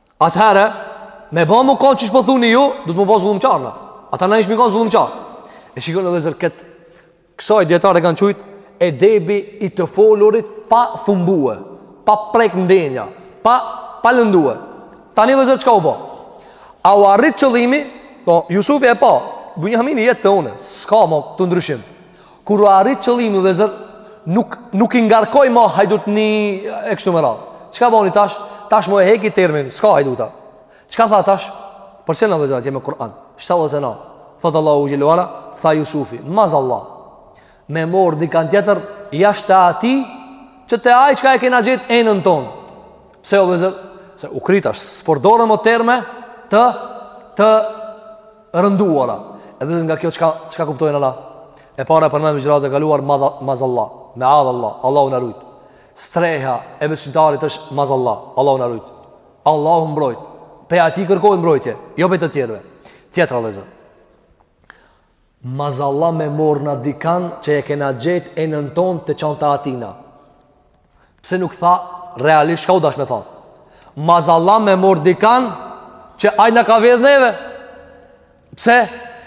Atëherë, me ba me konë qysh po thuni ju, do të mu ba zullumqarë, Ata na ishim konë zullumqarë. E shikoni vllezër këtë, kësaj dijetarët e kanë qujt edebi i të folurit pa thumbue, pa prek ndjenja, pa, pa lëndue. Tani vllezër çka u ba? A u arrit qëllimi, po, Jusufi e pa, Bunjamini jet te une, s'ka më tu ndryshim. Kur u arrit qëllimi vllezër, nuk nuk i ngarkoi më hajdutni e kështu me radhë. Çka boni tash? Tash më e heki termin, s'ka hajduta. Çka tha tash? Përcjellna vllezër atje me Kur'an? 79. Thot Allahu xhelle ue ala, tha Jusufi, mazallah. Me mor dikan tjetër jashtë atij që te ai çka e kena gjet enën ton. Pse o vllezër? Se u kry tash, s'përdor mo terme të të rënduara. Edhe nga kjo çka çka kuptojmë na? E para përmendëm ligjëratën e kaluar mazallah, meadh Allah, Allahu na rujt. Streha e besimtarit është mazallah, Allahu na rujt. Allahu mbrojt. Pe atij kërkohet mbrojtje, jo pe të tjerëve. Tjetra vllezër. Mazallah me morë na dikan që e kena gjet enën tonë te çanta atina. Pse nuk tha realisht çka u dash me thonë? Mazalla me mor dikan që ai na ka vjedh neve. Pse?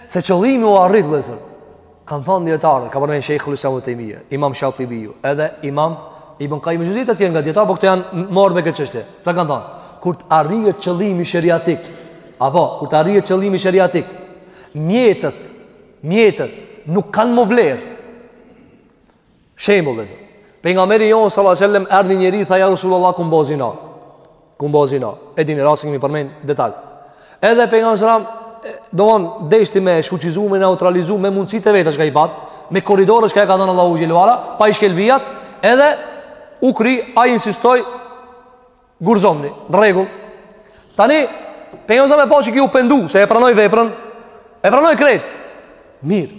Se qëllimi u arrit vllezër. Kan thon dijetarët, ka përmen shejhul islam Ibn Tejmije, Imam Shatibiu, edhe Imam Ibn Kajjim Xhevzije e tjerë nga dijetarët, por këta janë marrë me këtë çështje. Çka kan thon? Kur të arrihet qëllimi sheriatik, apo kur të arrihet qëllimi sheriatik, mjetet, mjetet nuk kanë më vlerë. Shembull vllezër. Pejgamberi jonë, salallahu alejhi ve sellem, erdhi njëri, tha ja Resulallah, kum ba zina. Kum ba zina. E dini, rastin e kemi përmen, detal. Edhe Pejgamberi alejhi selam, domethon, deshti me shfuqizu, me neutralizu, me mundësit e veta, çka i pat, me korridore, çka i ka dhënë Allahu xhelle ue ala, pa i shkel vijat, edhe u kry, ai insistoi, gurzomni, në rregull. Tani, Pejgamberi alejhi selam e pa që ky u pendu, se e pranoi veprën, e pranoi krejt. Mirë.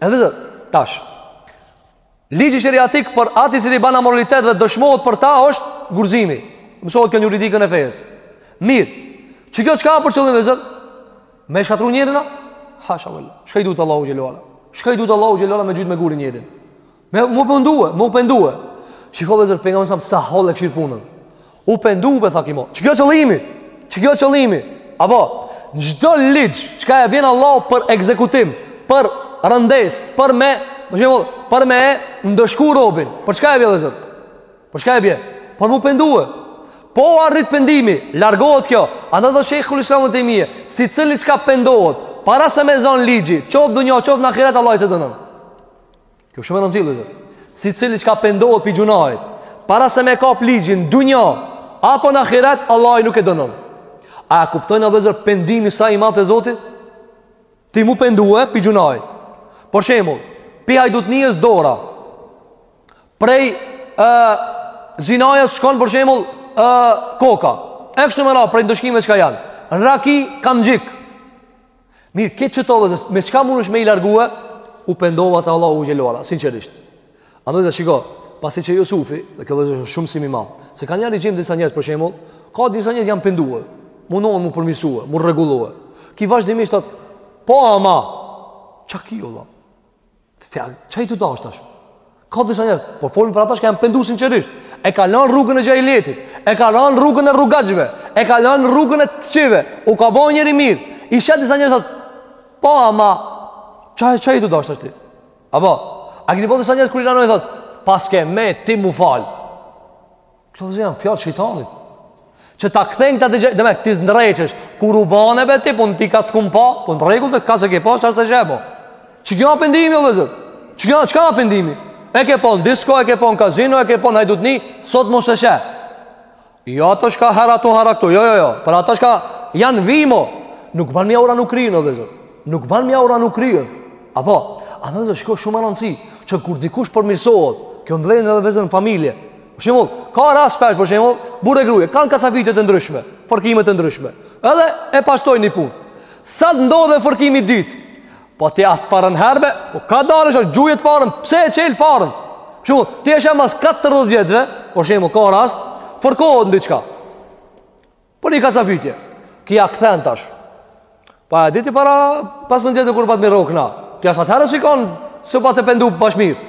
Edhe vllezër, tash ligji sheriatik për atë i cili ban amoralitet dhe dëshmohet për ta është gurzimi Mësohet kjo n juridikën e fejes Mirë, që kjo çka për qëllim vllezër Me e shkatrru njerin a? Hasha lillah, çka i duhet Allahut xhelle ue ala? Çka i duhet Allahut xhelle ue ala me gjujt me gur njerin? Me mu pendue, mu pendue. Shiko vllezër, Pejgamberi alejhi selam, sa hollë e kqyr punën. U pendu, për thak i mo. Që kjo qëllimi? Që kjo qëllimi? Apo, në çdo ligj, çka e vjen Allahu për ekzekutim, për rëndes, për me, më që mod, për me ndëshku robin. Për çka e vjen vllezër? Për që ka e vjen? Për mu pendue. Po arrit pendimi, largohet kjo. Andaj dhe shejhul islam Ibn Tejmije, secili çka pendohet, para se me zonë ligji, qoftë n dynja, qoftë në ahiret Allahu s'e dënon. Kjo shumë e rëndësishme është. Secili çka pendohet pi gjunahit, para se me kap ligji n'dunja apo në ahiret, Allahu nuk e dënon. A e kuptojnë vllezër pendimi sa i madh e Zotit? Ti mu pendue pi gjunahit. Për shembull, pi hajdutnies dora. Prej ë zinajes shkon për shembull ë koka. E kështu me radhë prej ndëshkimeve që janë. Raki kanë gjik. Mirë, këtë qëto vllezër, me çka mundesh me i largue, u pendova te Allahu xhele ve ala, sinqerisht. A vllezër shiko, pasi që Jusufi, dhe kjo vllezër është shumë mësim i madh, se ka një regjim disa njerëz për shembull, ka disa njerëz janë pendue, mundohen mu përmirsue, mu rregullue. Ky vazhdimisht atë, po ama, çka ki jo, Te qaj t'u dasht tash. Ka disa njerëz, po folim për ata që janë penduar sinqerisht. E ka lënë rrugën e xhahiletit, e ka lënë rrugën e rrugaçve, e ka lënë rrugën e të kqive. U ka ba njeri i mirë. I shan disa njerëz atë. Po ama qaj qaj t'u dasht tash ti. Apo, a keni pa disa njerëz kur i ranoi thot, paske met ti mu fal. Këto vllezër janë fjalë shejtanit. Që ta kthejnë këta atje, demek ti s'ndreqesh, kur u bane be ti, po në ti ka së të kum pa, po në rregull të ka se ke pa, që asë gjebo. Që kjo a pendimi, o vllezër? Që kjo, çka a pendimi? E ke po në disko, e ke po në kazino, e ke po në hajdutni, sot mos e sheh. Jo ato çka herë aty herë këtu, jo, jo, jo, për ato çka janë vimo, nuk ban mja ura nuk kryin, o vllezër. Nuk ban mja ura nuk kryin. Apo, a vllezër, kjo shumë a rënsi, që kur dikush përmirsohet, kjo vlen edhe vllezër n'familje, Për shembull, ka rast për shembull, burrë grue kanë kacafytje të ndryshme, fërkime të ndryshme. Edhe e pastrojnë një punë. Sa të ndodhë fërkimi i dytë? Po ti as të parën herë be, po kadalë është gjuje të parën, pse e çel parën? Për shembull, ti e she mas 40 vjetëve, për shembull, ka rast, fërkohen diçka. Po një kacafytje Ky ia kthen tash Pa e di ti para Pas më tjetë kur pat mirë rokna Ti as atëherë që i kanë Së pat e pendu bash mirë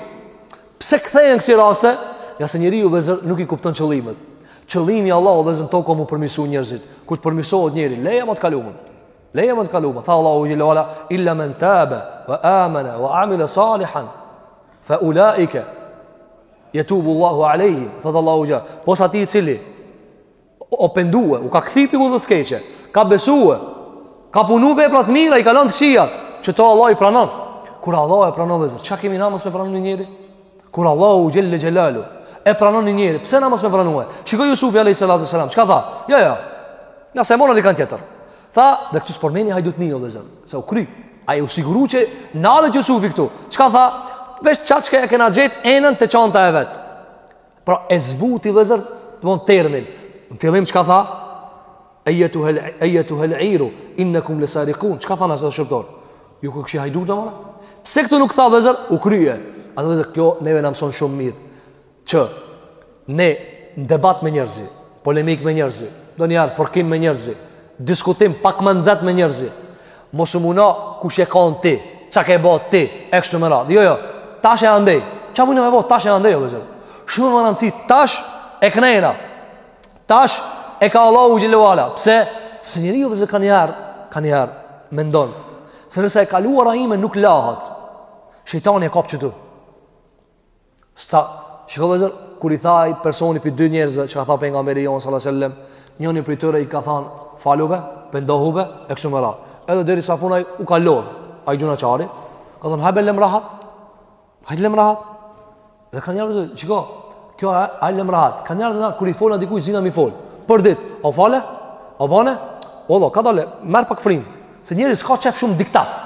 Pse kthen kësi raste Ja se njeriu vllezër nuk i kupton qëllimet Qëllimi i Allahut vllezër n'tokë mu përmirsu njërzit Kur të përmirsohet njeri Leje mo të kalumen Leje mo të kalumen Tha Allahu xhele ve ala Illa men tabe Ve amene Ve amile salihan Fe ulaike Jetubu Allahu alejhim Thotë Allahu xhele ve ala Pos atij i cili U pendue, u ka kthy pi udhës keqe, ka besue, ka punu vepra t'mira, i ka lon të këqijat, qëto Allahu i pranon. Kur Allah e pranon vllezër, çka kemi na mos me pranu një njeri? Kur Allahu xhele xhelaluhu, e pranon një njeri, pse na mos me pranue? Shiko Jusufi a.s. Çka tha? Jo, jo, na s'e mona dikan tjetër. Tha, dhe këtu s'e përmeni hajdutninë vllezër, se u kry, ai u siguru që nalet Jusufi këtu. Çka tha? Veç qatë çka e kena gjetë enën te çanta e vet. Pra e zbuti vllezër, të mon termin. Në fillim çka tha? Ejetu hel, ejetu hel iru, innekum lesarikun. Çka tha nësë të shëptor? Ju kokshi hajdutë more? Pse këtu nuk tha vllezër? U krye. A vllezër, kjo neve na mëson shumë mirë. Që ne në debat me njerëzi, polemikë me njerëzi, ndonjëherë fërkim me njerëzi, diskutim pak ma nxehtë me njerëzi, Mos u muna kush je kanë ti, çka ke bë ti, e kështu me radhë. Jo, jo. Tash e andej. Çka mujna me bë? Tash e andej, vllezër. Shumë me rëndësi tash e knejna. Tash e ka Allahu xhele ve ala. Pse? Sepse njeriu vllezër kaniherë, kaniherë, mendon. Se nëse e kaluara ime nuk lahet. Shejtani e kap qetu. Sta, shiko vllezër, kur i tha ai personi prej dy njerëzve, që ka thanë pejgamberi jonë, sallat sellem, njëni prej tyre i ka than falu be, pendohu be, e kështu me radhë. Edhe derisa n'fund u ka lodhë ai gjynahqari, ka thonë, hajt be lem rahat, hajt be lem rahat. Dhe kanjëherë, shiko, kjo a, a lem rahat, kanjëherë, na, kur i folna dikuj zina m'i folë për ditë, o fale, o bane, o do, kadale, merr pak frymë, Se njeri s'ka qejf shumë diktat.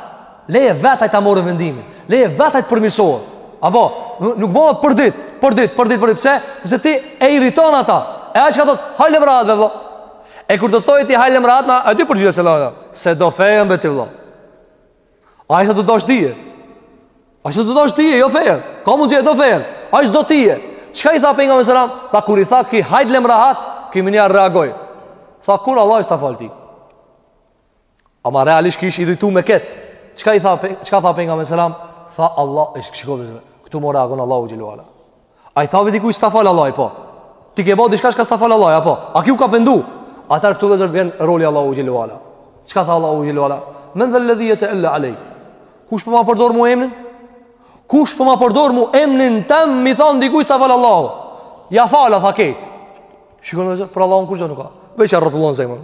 Leje vetë ai ta marrë vendimin. Leje vetë ai të përmirësohet. Apo, nuk bëhet për dit, për dit, për dit, për dit, pse? Se ti e irriton ata. E ai çka thotë, hajt lem rahat be vëlla. E kur të thotë ty hajt lem rahat na, a di për gjithë se lana, se do fejën be ti vëlla. Ai sa do dosh ti. Ai sa do dosh ti, jo fejën. Ka mund të do fejën. Ai s'të do ty. Çka i tha pejgamberi sallallahu alajhi wasallam? Tha kur i tha ky hajt lem rahat, ky menjëherë reagoi. Tha kurrë Allahi s'ta fal ty. Ama realisht ky ish irritu me ketë. Çka i tha, çka tha pejgamberi alejhi selam? Tha Allah, e shiko vllezër, këtu more reagon Allahu xhele ve ala. Ai tha be dikuj s'ta fal Allahi po. Ti ke bo diçka çka s'ta fal Allahi po. A ky u ka pendu? Atëherë këtu vllezër vjen roli Allahut xhele ve ala. Çka tha Allahu xhele ve ala? Men dhelledhi jeteella alejje. Kush për po ma përdor mu emnin? Kush për po ma përdor mu emnin tem m'i thanë dikuj s'ta fal Allahu. Ja fala, tha ketë. Shikoni vllezër, për Allahun kurgjë nuk ka. Veç ja rrotullon zemrën.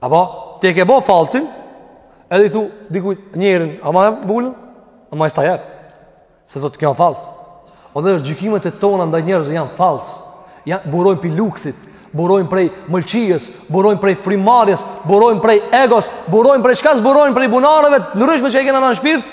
Apo, ti e ke bo falcin, edhe i thu, dikuj, njerin, ama vulën, ama s'ta jep, se thotë kjo falc. O vllezër, gjykimet e tona ndaj njerëzve janë falc, janë burojnë prej lukthit, burojnë prej mëlçijës, burojnë prej frymarrjes, burojnë prej egos, burojnë prej çka, burojnë prej bunarëve ndryshme që i kena na në shpirt,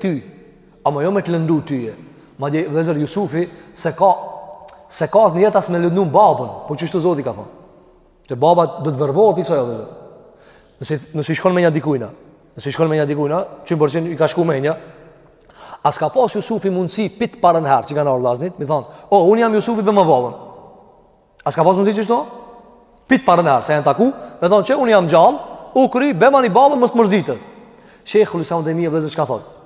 Ty, ama jo me të lëndu tyje. Madje, vllezër, Jusufi s'e ka, s'e ka as nijet as me lëndu babën, po qishtu zoti ka thonë. Se baba do të verbohet, pikë soja, vllezër. Nëse i, nëse i shkon menja dikujna, nëse i shkon menja dikujna, qin përqin i ka shku menja, a s'ka pas Jusufi mundësi pi t'parën herë që kanë ardhur vllaznit, m'i thon, "O, oh, un jam Jusufi bjerma babën." A s'ka pas mundësi qështu? Pi t'parën herë, sa janë taku, me thonë që unë jam gjallë, u kri, bemani babën, mos t'mërzitën. Shejhul Islam Tejmije vllezër çka thotë?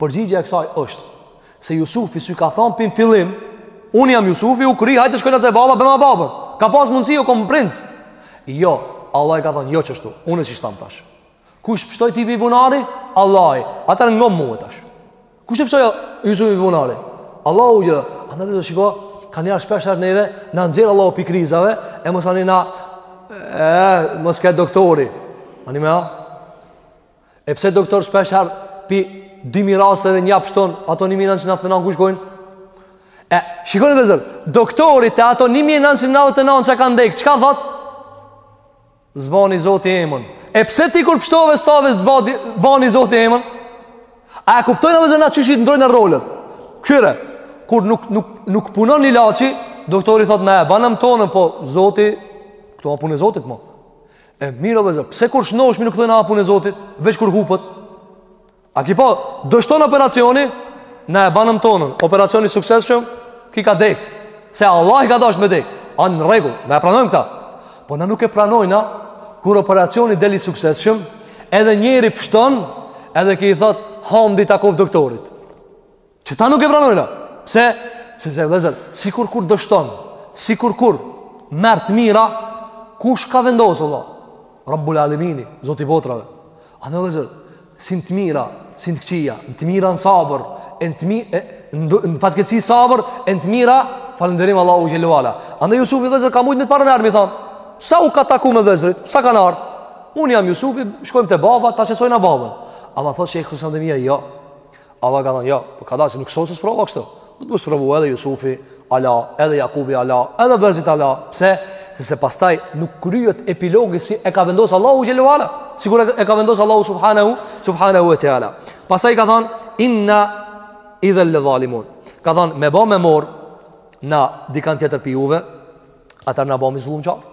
Përgjigje e kësaj është, se Jusufi s'u ka thonë pi në fillim, unë jam Jusufi, u kri, hajt shkojna te baba, bema babën. Ka pas mundësi, jo kom princ. Jo, Allahi ka thonë, jo qashtu, unë e që shtamë tash. Kush pështoj ti pi bunari? Allahi. Atëherë ngomë mu tash. Kush të pështoj Jusuf pi bunari? Allahu u gjitha. Andaj vllezër, shiko, ka njëherë shpeshherë neve na nxjerr Allahu pi krizave, e mos anë i na, e, mos ke doktori. A një me a? E pse doktor shpeshherë pi dy mijë rasteve një pështon, ato 1999 ku shkojnë? E, shikoni vllezër, doktori te ato 1999 që kanë dekë, çka thotë? S'bani Zoti emën. E pse ti kur pështove s'thave bani Zoti emën? A e kuptojmë vllezër na qysh i ndrrojna rolet? Kqyre, kur nuk, nuk, nuk punon një ilaç, doktori thotë na e banëm tonën, po zoti, këtu a punë e zotit mo. E mirë o vllezër, pse kur shnoshmi nuk thojna a punë e zotit, veç kur hupet? A ki pa, dështon operacioni, na e banëm tonën, operacioni i suksesshëm, ki ka dek, se Allahi ka dasht me dek, ani në rregull, na e pranojmë këta, po na nuk e pranojna, kur operacioni del i suksesshëm, edhe njeri pështon, edhe ki i thotë, hamdi i takon doktorit. Qëta nuk e pranojna. Pse? Sepse vllezër, sikur kur dështon, sikur kur merr të mira, kush ka vendos, Allah? Rabbul Alemini, Zoti i botrave. Andaj vllezër, si në të mira, si në të këqija, në të mira në sabër, e në të mi, e, në, në fatkeqësi sabër, e në të mira, falënderim Allahu xhel-le ue ala. Andaj Jusufi vllezër ka mujt me të parën herë m'i thanë. Sa u ka taku me vllezërit, sa kanë ardhë: Unë jam Jusufi, shkojmë te baba, ta qetësojna babën. Ama thotë Shejhul Islam Tejmije, jo, Allahu ka thënë, jo, po ka ala se nuk soset sprova kështu. Duhet m'u sprovu edhe Jusufi, ala, edhe Jakubi, ala, edhe vllezrit, ala. Pse? Sepse pastaj nuk kryhet epilogi si e ka vendosë Allahu Xhel-le ue Ala. Sikur e ka vendosë Allahu Subhanehu, Subhanehu ue Teala. Pastaj ka thënë, inna idhen le dhalimun. Ka thënë, me ba me marrë na dikan tjetër pi juve, atëherë na bahemi zullumqarë.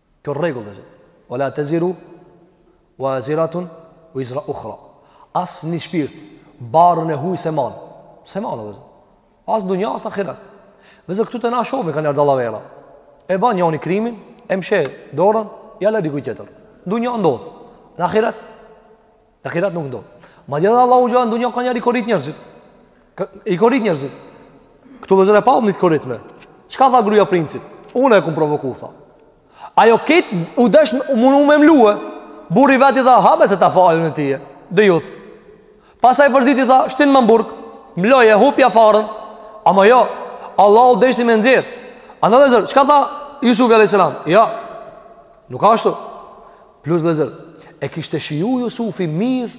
Kjo rregull është. Wala taziru waziratun wizra ukhra. Asnjë shpirt barrën e huj s'e man. S'e man as n'dunja as n'ahiret. Vllezër këtu te na shohim me kanë dallavera. E ban njoni krimin, e msheh dorën, ja la dikuj tjetër. N'dunja ndodh. Në ahiret Në ahiret nuk ndodh. Madje edhe Allahu xhele ala në dunja ka njerë i korit njerëzit. I korit njerëzit. Këtu vllezër e pamë një të koritme. Çka tha gruja princit? Unë e kum provoku, tha. Ajo këtë u desh me e mlue. Burri i vet i tha, habe se ta falë në tije. Dhe juth. Pastaj princit i tha, shtinma në burg. Mloje, hupja farën. Ama jo, Allahu deshti me nxjerr. Andaj vllezër, çka tha Jusufi alejhi selam? Jo, jo, nuk ashtu. Plus vëllazër, e kishte shiju Jusufi mirë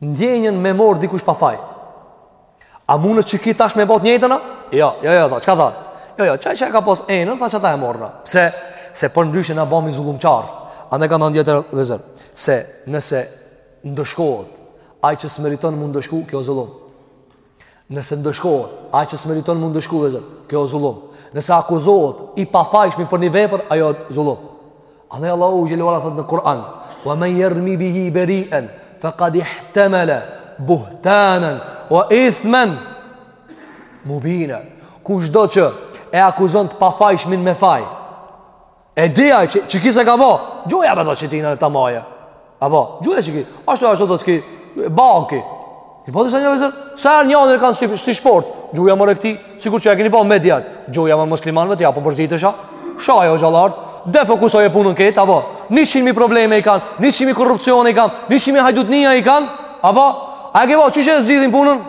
ndjenjën me marr dikush pa faj. A mundet qiky tash me bo të njëjtën? Jo, jo, jo, tha, çka tha? Jo, jo, qaj që e ka pas enën, tha qata e morëm na. Pse? Se përndryshe na bahmi zullumqarë. Andaj kanë thanë dijetarët vëllazër, se nëse ndëshkohet ai që s'meriton mu ndëshku, kjo zullum. Nëse ndëshkohet, ai që s'meriton mu ndëshku vllezër, kjo zullum. Nëse akuzohet i pafajshmi për një vepër, ajo zullum. Andaj Allahu xhele ala thot në Kur'an: "Wa man yarmi bihi bari'an faqad ihtamala buhtanan wa ithman mubina." Kushdo që e akuzon të pafajshmin me faj, E di ai që qiky s'e ka bë. Gjoja me thotë çitina në tamaje. Apo, gjoja qiky. Ashtu ashtu do të ki banki. I po të sa njerëz, sa janë njerëz që kanë si, si sport. Gjoja me rrejt, sikur që e keni pa mediat. Gjoja më muslimanëve ti apo përzitësha. Shaj hoxhallarët, defokusoje punën këtë apo. Njëqind mijë probleme i kanë, njëqind mijë korrupsione i kanë, njëqind mijë hajdutnia i kanë. Apo, a ke pa qysh e zgjidhin punën?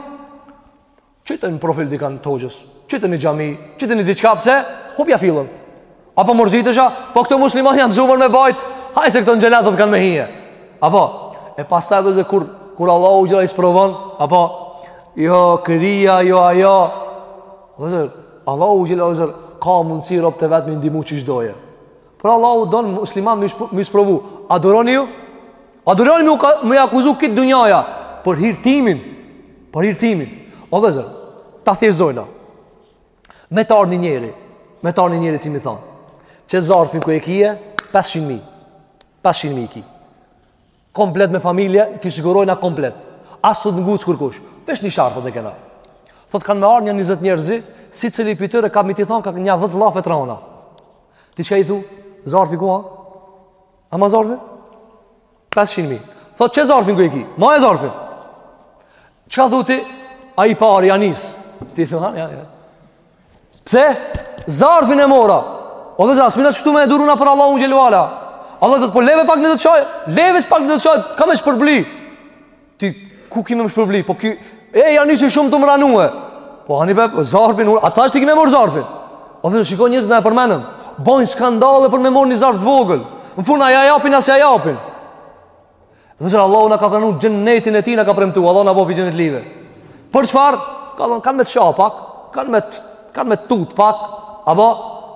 Qite një profil dikan të hoxhës Qite një xhami Qite një diçka pse Hupja fillin Apo mërzitesha Po këta musliman janë zemër me bajt Hajt se këta në xhenet do të kanë me hi Apo E pastaj vllezër kur Kur Allahu xhele ala i sprovon Apo Jo kjo jo ajo Vllezër Allahu xhele ala vllezër Ka mundësi robt e vet me i ndihmu qysh do e Por Allahu don musliman me i sprovu A duroni ju A duroni me u akuzu në këtë dunjaja për hir timin, për hir timin. O vllezër, ta thjeshtëzojna. Me të ardh ni njeri, me të ardh ni njeri ty me t'thanë. Qe zarfin ku e ki 500.000. 500.000 ki. Komplet me familje, t'i sigurojna komplet. As të nguc kurkush. Veç një shart e kena. Thot kanë me ardhë nja 20 njerëz, secili prej tyre ka me t'i thanë ka nja 10 llafe të rana. Ti çka i thu? Zarfi ku a? Ama zarfin. 500 mijë. Thot qe zarfin ku e ki. Maje zarfin. Çka thu ti? Ai i pari ja nis t'i thonë, ja, ja. Pse? Zarfin e mora. O vllezër, a s'mujna shtu me e duru na për Allahun xhele ala. Allah dhe të po leve pak në të qaj, leve pak në të qaj, ka me shpërbly. Ti ku ki me m'shpërbli? Po ky e ja nisi shumë tu m'ranue. Po hani be zarfin, ata është ti ki me mor zarfin. O vllezër shikoni njerëzit na e përmendëm. Bojn skandale për me mor një zarf të vogël. Në fund a ja japin a s'ja japin. Vllezër Allahu na ka pranu xhennetin e tij na ka premtu Allahu na boftë xhennetli Për çfarë, ka thonë kanë me të sha pak, pak Kanë me të, kanë me të tut pak Apo,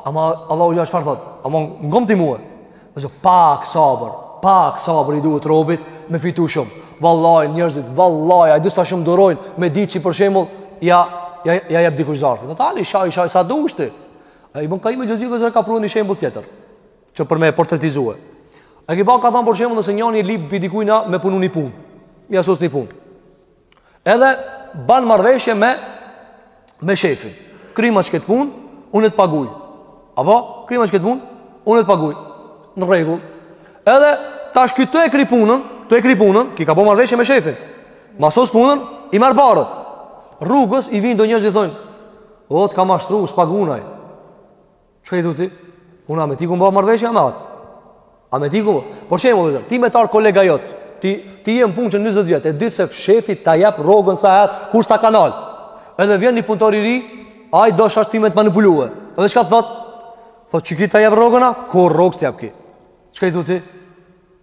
ama Allahu ja çfarë thot Ama ngom ti mue Ose pak sabër, pak sabër i duhet robit me fitu shumë. Vallaj njerëzit, vallaj, a e di sa shumë durojnë me ditë qi për shembull, ja ja ja jep dikush zarfin. Ata ali shaj shaj sa dush ti. Ibën Kajim Xheuzi ka pru një shembull tjetër. Që për me portretizue. E ka ba ka than për shembull nëse njani lip pi dikujna me punu një punë. Ja sos një punë. Edhe ban marrëveshje me me shefin. Kryma qikët punë, unë të paguaj. Apo kryma qikët punë, unë të paguaj. Në rregull. Edhe tash ky tu e kry punën, tu e kry punën, ky ka bo marrëveshje me shefin. Ma sos punën i merr paret. Rrugës i vijnë do njerëz i thonë, "O, të ka mashtru, s'pagun ai." Çka i thu ti? Unë a me ty kom ba marrëveshje a me atë. A me ty kom? Për shembull ti me t'ardh kolega jot. Ti ti je në punë qe 20 vjet, e di se shefi ta jap rrogën sa herë, kurrë s'ta ka nal. Edhe vjen një punëtor i ri, ai do shash ti me të manipulue. Edhe çka thot? Thot qiky ta jap rrogën a? Ky rrogë s't'jap ky? Çka i thu ti?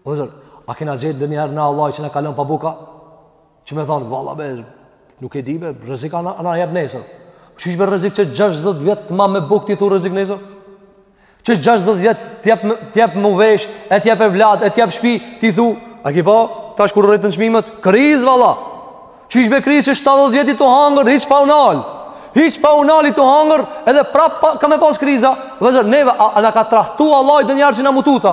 O vllezër, a kena gjetë ndonjëherë në Allah që na ka lon pa bukë a? Që me thanë, valla be, nuk e di be, rrezik a na a na jep nesër. Qysh be rrezik qe 60 vjet t'ma me bukë ti thu rrezik nesër? Qe 60 vjet t'jep, t'jep me vesh, e t'jep evlad, e t'jep shpi, ti thu, a ki pa, tash kur rriten çmimet, krizë valla. Qysh be krizë qe 70 vjet je tu hangër, hiç pa u nal. Hiç pa u nal je tu hangër, edhe prap pa, ka me pas kriza. Vllezër, neve, a, a na ka tradhtu Allahi ndonjëherë që na m'u tut a.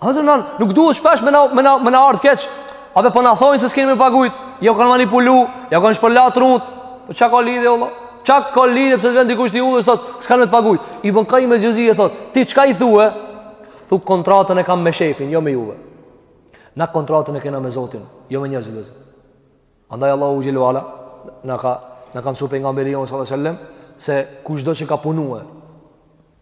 Vllezër neve, nuk duhet shpesh me na me na me na ardh keq. A po na thonë se s'keni me u paguajt? Ju kanë manipulu, ju kanë shpërla trut. Po çka ka lidhje valla? Çka ka lidhje pse vjen dikush ty udhës thot, s'ka me të paguajt. Ibën Kajim Xheuzi e thot, ti çka i thue? Thu kontratën e kam me shefin, jo me juve. Na kontratën e kena me Zotin, jo me njerëzit e Zotit. Andaj Allahu xhele ue ala na ka na ka mësuar pejgamberi jon sallallahu alajhi wasallam se kushdo që ka punuar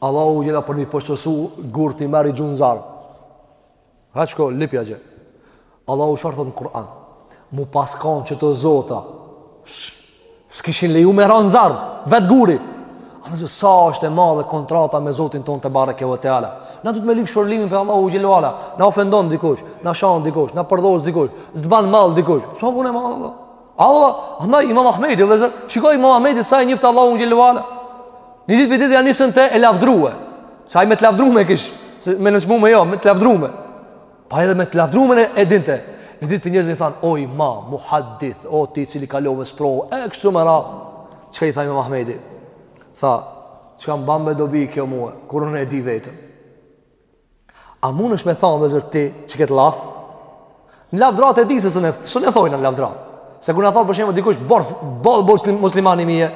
Allahu xhele për me i poshtru gurët i merr i gjun n'zjarm. Hajt shko, lipja gjë. Allahu çfarë thotë në Kur'an. M'u pas kon qato zota. S'kishin leju me ra n'zjarm, vetë guri. A vllezër, sa është e madhe kontrata me zotin tonë tebareke ue teala. Na duhet me lip shpërblimin prej Allahu xhele ue ala. Na ofendon dikush, na shan dikush, na përdhos dikush, s'të ban mall dikush. S'a punë e madhe, Allah. Allah, andaj Imam Ahmedi, vëllazër, shikoje Imam Ahmedi sa e njifte Allahun xhelle ve ala. Një ditë prej ditëve ja nisën t'e lavdrue. Se ai me të lavdrume kish, se me nënçmume jo, me të lavdrume. Po edhe me të lavdrume e dinte. Një ditë prej njerëzve i thanë, o imam, muhaddith, o ti i cili kalove sprova, e kështu me radhë. Çka i tha Imam Ahmedi? Tha, çka më ban be dobi kjo mue, kur unë e di veten. A munesh me thonë, vëllezër, ti qet llaf? Në lafdrat e di se s'e thojna në lafdrat. Se kur na thotë për shembull dikush borf, bol, bol, muslimani mi e,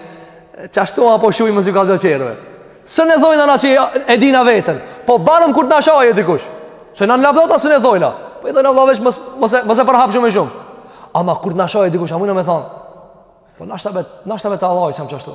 qashtu apo shuj më zhjukal zërë qerëve. S'e thojna na që e dina veten. Po barem kur të na shaje dikush. Se në na lafdrat s'e thojna. Po i thojnë Allah veç mos e përhap shumë e shumë. Ama kur të na shaje dikush, a muna me thonë? Po nashta të betë Allah i samë qashtu.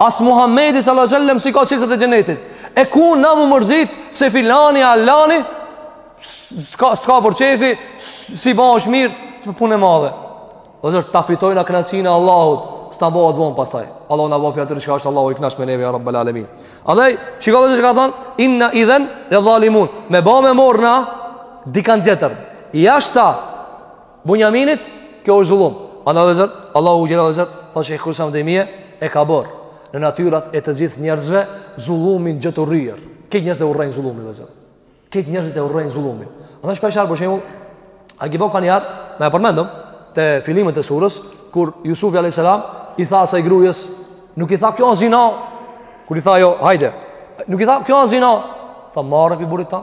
As Muhammedi sallallahu alaihi wasallam s'i ka çelësat e xhenetit. E ku na me u mërzit se filani Allani s'ka s'ka për qefi, s'i bash mirë, ç'punë e madhe. O vëllezër, ta fitojna kënaqësinë e Allahut, s'të bahet vonë pastaj. Allahu na bëftë atë çka është Allahu i kënaqt me neve ya rabbal alamin. Andaj, shiko vëllezër çka thanë, inna idhan la zalimun. Me ba me morr na dikan tjetër. Jashta Bunjaminit, kjo është zullum. Andaj vëllezër, Allahu xhelle, vëllezër, thot Shejhul Islam Tejmije, e ka bërë në natyrat e të gjithë njerëzve, zullumin gjë të urryer. Krejt njerëzit e urrejnë zullumin, vëllezër. Krejt njerëzit e urrejnë zullumin. Andaj shpeshherë, për shembull, a ki bo ka njëherë, ne e përmendëm, te fillimet e surës, kur Jusufi a.s. i tha asaj grues, nuk i tha kjo a zina, kur i tha jo, hajde, nuk i tha kjo a zina, tha marre pi burrit ta,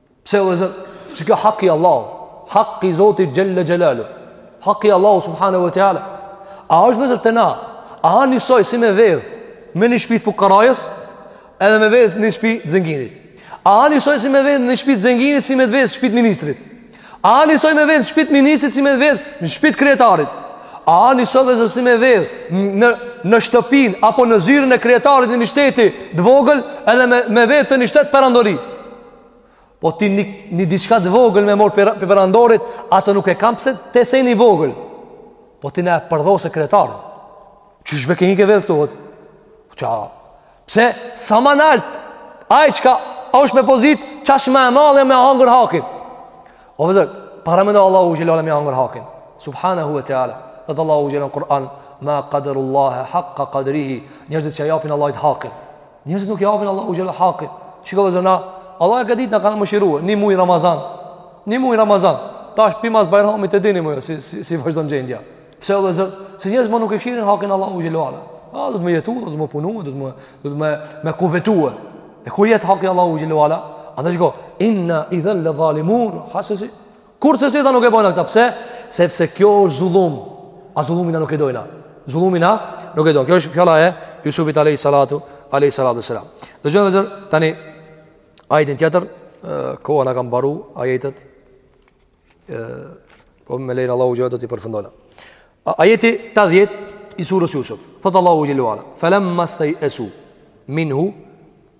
Pse vëllezër, se kjo haki i Allahut? Haki i Zotit xhelle xhelalu. Haki i Allahut subhanahu wa taala. A është vëllezër te na? A a nisoj si me vedh me një shtëpi të fukarajës, edhe me vedh në shtëpi zenginit. A a nisoj si me vedh në shtëpi zenginit si me vedh në shtëpi ministrit? A a nisoj me vedh në shtëpi ministrit si me vedh në shtëpi kryetarit? A a nisoj vëllezër si me vedh në në shtëpinë apo në zyrën e kryetarit të një shteti të vogël, edhe me me vedh te një shtet perandori? Po ti një, një diçka të vogël me morr pi perandorit, ata nuk e kanë pse te se një vogël. Po ti na e përdhose kryetarin. Qysh be ke hi ke vedh këtu? Po ti pse? Sa ma nalt ai çka është me pozitë, qaq ma e madhe me hangur hakin. O vëllezër, paramendo Allahut xhelle me hangur hakin. Subhanahu wa taala. Thot Allahu xhelle në Kur'an, ma qadarullah haqqa qadrihi. Njerëzit s'ja japin Allahit hakin. Njerëzit nuk i japin Allahut xhelle hakin. Shiko vëllezër, na, Allah e ka ditë na ka mëshiruar, një muaj Ramazan. Një muaj Ramazan. Tash pi mas Bajramit e dini më jo, si si, si vazhdon gjendja. Pse vëllezër, se njerëzit mo nuk e kqyrin hakin e Allahut xhelle ve ala. A do të më jetu, do të më punu, do të më do të më me kuvetua. E ku jet haki i Allahut xhelle ve ala? A do të shko? Inna idhan la zalimun hasasi Kurse si ta nuk e bojna këta, pse? Sepse kjo është zullum, a zullumin na nuk e dojna. Zullumin na nuk e dojna. Kjo është fjala e Jusufit alejhi salatu, alejhi salatu ve selam. Dëgjone vllezër, tani, ajetin tjetër, koha na ka mbaru, ajetet, po më lejon Allahu xhele do t'i përfundojna. Ajeti tetëdhjetë i sures Jusuf, thotë Allahu xhele ve ala, felemmestejesu minhu,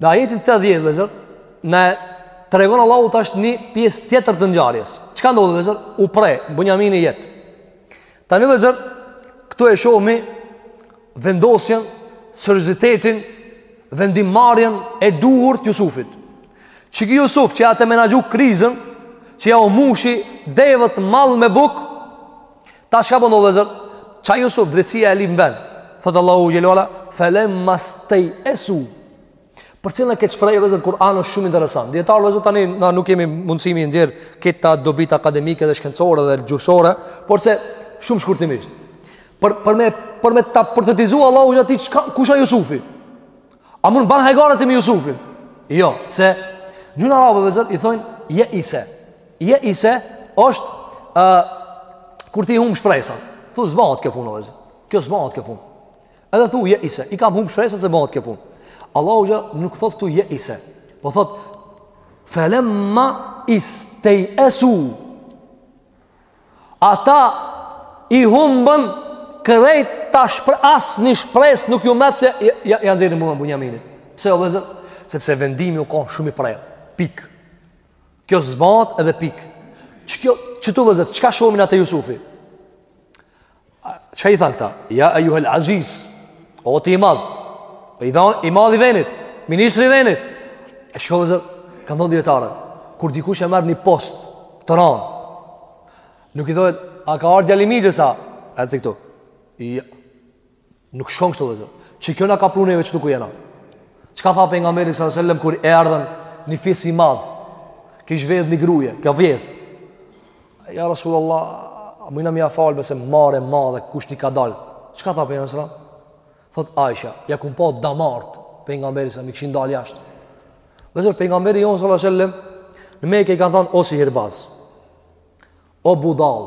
Në ajetin 80 vllezër, na e tregon Allahu tash një pjesë tjetër të ngjarjes. Çka ndodhi vllezër? U pre, Bunjamini jet. Tani vllezër, këtu e shohmi vendosjen, seriozitetin, vendimmarrjen e duhur të Jusufit. Qiky Jusuf që ja të menaxhu krizën, që jau mushi devet mall me bukë, Tash ka bo vllezër Qaj Jusuf drejtësia e li m'ven Thotë Allahu xhele ve ala Felemmestejesu Përcillne këtë shprehje vllezër Kur'ani është shumë interesant Dijetarët vllezër tani na nuk kemi mundësi me i nxjerrë Këta dobitë akademike dhe shkencore dhe gjuhësore Por se shumë shkurtimisht Për, për me, për me ta portretizu Allahu xhele ty Kush a Jusufi A mund ban hajgare ti me Jusufin Jo, se gjuhën arabe vllezër i thonë Jeise Jeise është ë kur ti humb shpresat. Thu s'bahet kjo punë vllezër. Kjo s'bahet kjo punë. Edhe thu jeise, i kam humb shpresat se s'bahet kjo punë. Allahu xhele nuk thot ktu jeise. Po thot felemmestejesu. Ata i humbën krejt tash pra asnjë shpresë nuk ju met se ja nxjerrin ma Bunjaminin Pse o vllezër? Sepse vendimi u kon shumë i prerë. Pikë. Kjo s'bahet edhe pikë. Shiko qitu vllezër, çka shohin ata te Jusufi? Çka i thanë këta? Ja ejjuhel aziz. O ti i madh. I madhi i venit, ministri i venit. E shiko vllezër kanë thonë dijetarët. Kur dikush e merr një post të randë. Nuk i thuhet, a ka ardh djali i mixhës, a erdhi këtu? Jo. Nuk shkon kështu vllezër. Qikjo na ka pru neve qitu ku jena. Çka tha Pejgamberi alejhi selam kur erdhën një fis i madh. Kish vjedh një gruje, kjo vjedh. Ja Resulallah, a mujna me ja fal be se marre e madhe, kështu na ka dalë. Çka tha Pejgamberi alejhi selam? Thot Aisha, ja kom pa damarët Pejgamberit alejhi selam, i kishin dalë jashtë. Vllezër, Pejgamberi jonë salallahu alejhi ve selem, në Mekë i kanë thanë o sihirbaz, o budall,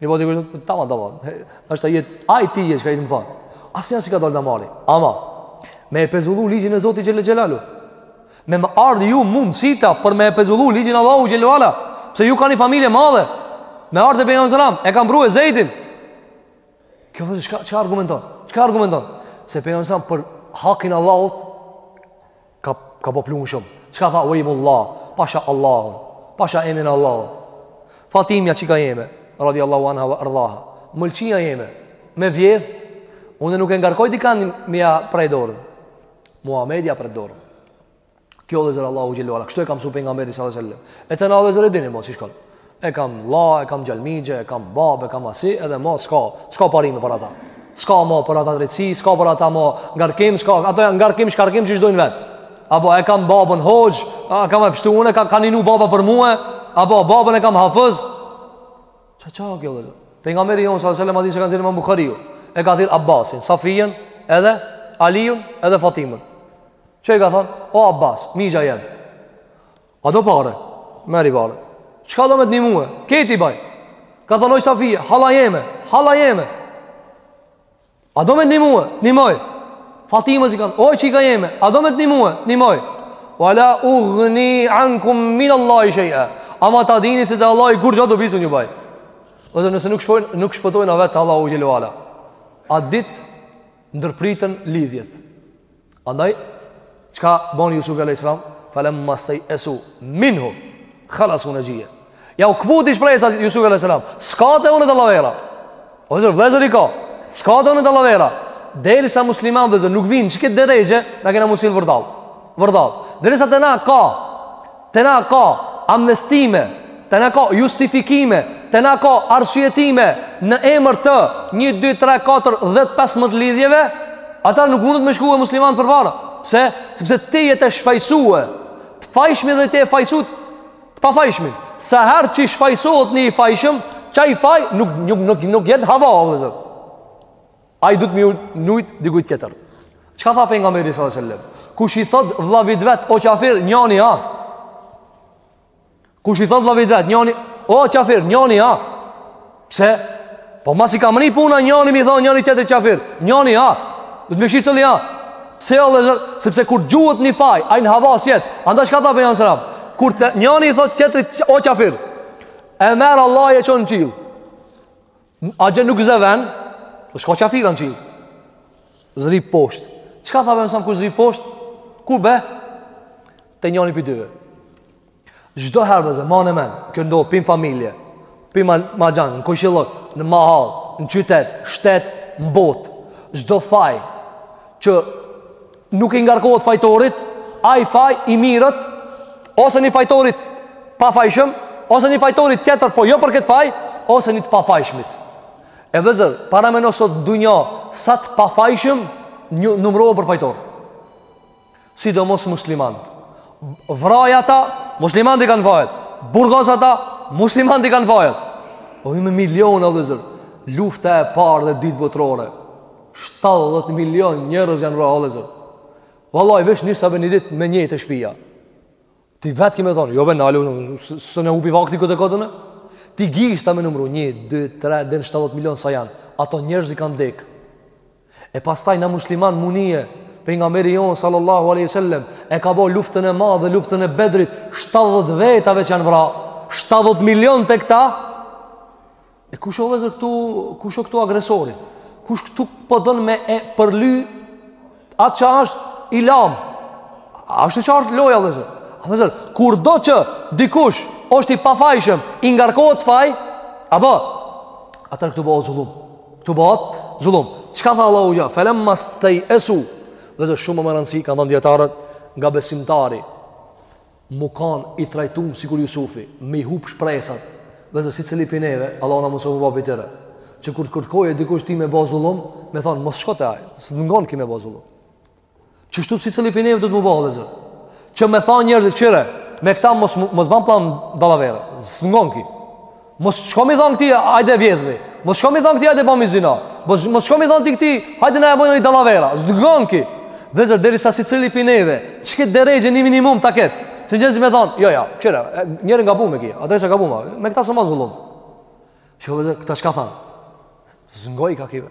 Një po dikush thotë, tamam, tamam. Është ai ai ti je çka i kanë thon. Asnjëherë s'i ka dalë damari. Ama me e pezullu ligjin e Zotit Xhele Xhelaluhu. Me më ardh ju mund sita për me e pezullu ligjin e Allahut Xhele ve ala. Pse ju keni familje të madhe? Me ardh te pejgamberi alejhi selam, e kanë pru Zejdin. Kjo vllezër çka çka argumenton? Çka argumenton? Se pejgamberi alejhi selam për hakin e Allahut Ka, ka popull shumë. Çka tha ue ejmullah, pasha Allahun, pasha emnin Allahut. Fatimja çika jeme, radi Allahu anha ve erdaha, mëlçia jeme, me vjedh, unë nuk e ngarkoj dikan me ja pre dorën. Muhammedi ja pret dorën. Kjo vllezër Allahu xhelle ue ala, kështu e ka msu pejgamberin sallallahu alejhi ve selem. E te na vllezër e dini, mos i shkollë. E kam vlla, e kam djalë mixhe, e kam babë, e kam asi, edhe ma s'ka, s'ka parime për ata. S'ka ma për ata drejtësi, s'ka për ata ma ngarkim, s'ka, ato janë ngarkim, shkarkim qysh dojnë vetë. Apo e kam babën hoxhë, a kam pështu unë, ka, ka kënu baba për mue, apo babën e kam hafëz. Çka çka kjo vlla? Pejgamberi jonë, sallallahu alejhi ve selem hadithin që ka nxjerrë imam Buhariu, e ka thirrë Abbasin, Safijen, edhe Alijun, edhe Fatimën. Çka i ka thonë, o Abbas, mixha jem, A do pare? Merri pare. Çka do me të nimue? Keti baj. Ka thënë oj Safije, halla jeme, halla jeme. A do me të nimue? T'nimoj. Fatimës i ka thanë, oj çika jeme, a do me të nimue? T'nimoj. Ue la ugni ankum minallahi shej'a. Ama ta dini se te Allahi kurgja dobi s'un ju baj. O vllezër nëse nuk, shpojnë, nuk shpëtojna vetë Allahu xhelle ue ala. At ditë ndërpriten lidhjet. Andaj, çka boni Jusufi a.s. Felemmestej'esu, minhu, halesu nexhijja. Jau këputi shpresat Jusufi a.s. S'ka te unë dallavera. O vllezër, vllezër i ka. S'ka te unë dallavera. Derisa muslimani vllezër, nuk vjen n'qit derexhe, na kena me u sill vërdall. Vërdall. Derisa te na ka, Te na ka amnestime, te na ka justifikime, te na ka arsyetime në emër të 1 2 3 4 10 15 lidhjeve, atëherë nuk mundet me shkue muslimani përpara. Pse? Sepse ti je tu e shfajsue të fajshmin dhe tu e fajsu të pafajshmin. Sa herë që shfajsohet ni i fajshëm, qaj faj nuk nuk nuk nuk jet hava, vëllazër. Ai duhet me lujt dikujt tjetër. Çka tha pejgamberi sallallahu alajhi wasallam? Kush i thot vllavit vet o kafir njani a. Kush i thot vllavit vet njani o kafir njani a. Pse? Po masi ka mrri puna njani me i thon njani tjetër kafir. Njani a. Duhet me shiku cili a? Pse o vëllazër? Sepse kur gjuhet ni faj, ai në hava s'jet. Andaj çka tha pejgamberi sallallahu alajhi wasallam? Kur të, njani i thot tjetrit o kafir. E merr Allahi e çon në qiell. Atje nuk zë ven Po s'ka qafira n'qiell Zbrit posht Çka tha pejgamberi kur zbrit posht Ku bje Te njani pi dyve Çdo herë vllezër Mane n'men Kjo ndodh pi n'familje Pi n'ma, ma gjanë Në kojshillëk Në mahallë Në qytet Shtet Në botë Çdo faj Që nuk i ngarkohet fajtorit, ai faj i merret ose një fajtorit pafajshëm, ose një fajtorit tjetër po jo për këtë faj, ose një të pafajshmit. E vllezër, parameno sot dunja, sa të pafajshëm numrohen për fajtorë. Sidomos muslimant. Vraj ata, muslimant i kanë fajet. Burgos ata, muslimant i kanë fajet. O, një me miliona vllezër, lufta e parë dhe e dytë botërore, 70 milion njerëz janë vra vllezër. Vallahi, veç nisja be një ditë me njeh te shpia. Ti vetë ki me thonë, jo be nalu, se ne hupi vakti kot e kot? Ti gishta me numru, një, dy, tre, deri në 70 milion sa janë. Ato njerëz i kanë vdekë. E pastaj na musliman mu nije, pejgamberi jonë, sallallahu aleyhi sallem, e ka bo luftën e madhe luftën e Bedrit, 70 vetave që janë vra, 70 milion te këta, E kush o vllezër këtu, kush o këtu agresori? Kush këtu po don me e përly atë që është i lamë? A është e qartë loja vllezër? A vllezër, kurdo që dikush është i pafajshëm, i ngarkohet faj, apo, atëherë këtu bahet zullum. Këtu bahet zullum. Çka tha Allahu gja? Felemmastej'esu. Vllezër, shumë me rëndësi, kanë thanë dijetarët, nga besimtari. mu kan i trajtum sikur Jusufi, me i hup shpresat, vëllezër secili prej neve, Allahu na mëson mu ba prej tyre, që kur të kërkojë dikush ty me ba zullum, me thon mos shko te ai, s'të ngon ki me ba zullum. Qështu secili prej neve duhet mu ba vëllezër. Që me thanë njerëzit kqyre, me këta mos mos ban plan dallavera, s'të ngon ki. Mos shko mi thon këtij, hajde vjedhmi. Mos shko mi thon këtij, hajde bëmi zina. Mos mos shko mi thon ti këtij, hajde na e bëjmë një dallavera. S'dëgon ki. Vllezër derisa secili pi neve, çket derexhe një minimum ta ket. Të njerëzit me thon, jo jo, kqyre, njeri i gabum ki. Adresa e gabume. Me këta s'ban zullum. Shiko vllezër, këta çka thon? Zngoi ka kive.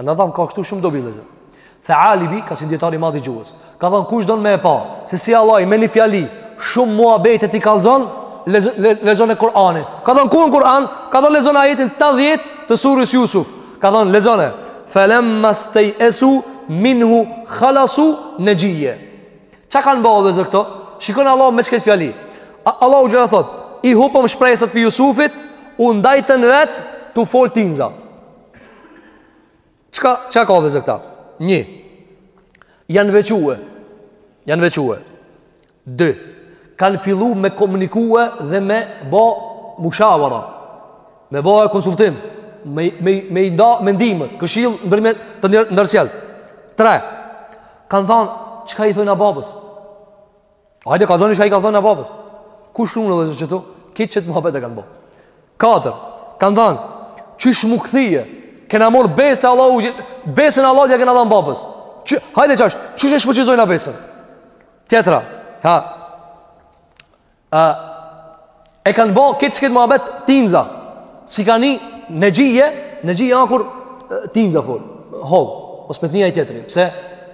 Aha, ka këtu shumë dobi vllezër. Thealibi, ka qenë dijetar i madh i gjuhës. Ka thanë, kush don me e pa se si Allahi me një fjali, shumë muhabete t'i kallzon, lexone Kur'anin. Ka thanë, ku në Kur'an? Ka thanë, lexone ajetin tetëdhjetë të sures Jusuf. Ka thanë, lexone. Felemmastej'esu minhu khalasu nexhija. Qa kanë ba vllezër këto? Shikon Allah me qëket fjali. Allahu xhele thot, i hupën shpresat prej Jusufit, u ndajtën vetë, tu fol tinza. Çka, çka ka vllezër këta? Një Janë veçue Janë veçue Dy Kanë fillu me komunikue dhe me bo mushavere Me bo e konsultim Me, me, me i nda mendimet Këshillë ndërmjet të ndërsjellë Tre Kanë thanë Çka i thojna babës? Hajde ka dhanë çka i ka dhanë babës. Ku shkruan në vëzhgë këtu? Kit çet muhabet e kanë ba. Katër. Kan dhanë. Qysh mu kthie. Kena mor besë te Allahu, besën Allahu ja kena dhanë babës. Çi, hajde çash. Qysh e shfuqizojmë na besën. Tjetra. Ha. A e kanë ba kit çet muhabet tinza. Si ka ni nexhije, nexhije a kur tinza fol. Hol. Mos me të ni aj tjetri. Pse?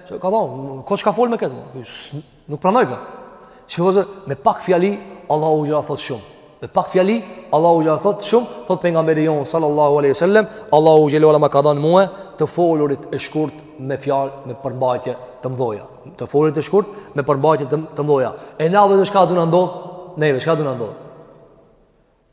Se ka dhanë, ko çka fol me këtë. Nuk pranojka. Shiko me pak fjali Allahu xh thot shumë. Me pak fjali Allahu xh thot shumë, thot pejgamberi jon sallallahu alaihi wasallam, Allahu xhele ve ala ma ka dhanë mue të folurit e shkurt me fjalë me përmbajtje të mdhoja. Të folurit e shkurt me përmbajtje të mdhoja. E neve çka do na ndodh? Neve çka do na ndodh?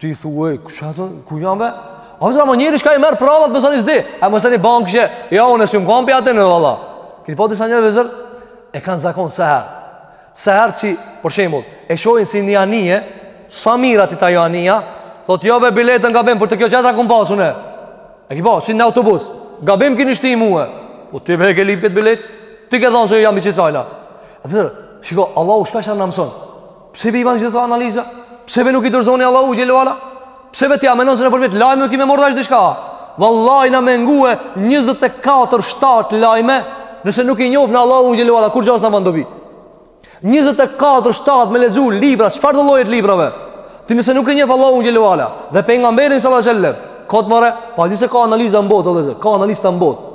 Ti thuaj, ku çka do? Ku jam be? A vllezër më njëri shka i merr paret me sa një zdi? A më sani bankë që ja unë si un kompi atë në valla. Keni po disa njerëz vllezër e kanë zakon sa her. Sa her si për shembull, e shohin se një anije, sa mira ti ta jo anija, thotë jo be biletën gabim për te kjo tjetra kam pas unë. E ki po, si në autobus. Gabim keni shti mua. Po ti be ke lyp këtë biletë? Ti ke thonë se jam i çicajla. Atë, shiko, Allahu shpesh na mëson. Pse ve i ban do ti analiza? Pse ve nuk i dorzon Allahu xhelalu ala? Pse ve ti a menon se nëpërmjet lajmeve ki me marr vesh diçka? Wallahi na me ngue 24 shtat lajme, nëse nuk e njofim na Allahu xhelalu ala, kurgjo s'na ban dobi? 24 shtat me lexu libra, çfarëdo llojit librave? Ti nëse nuk e njef Allahu xhelalu ala dhe pejgamberin sallallahu alaihi wasallam, kot more, pa di se ka analiza në botë, ka analiza në botë.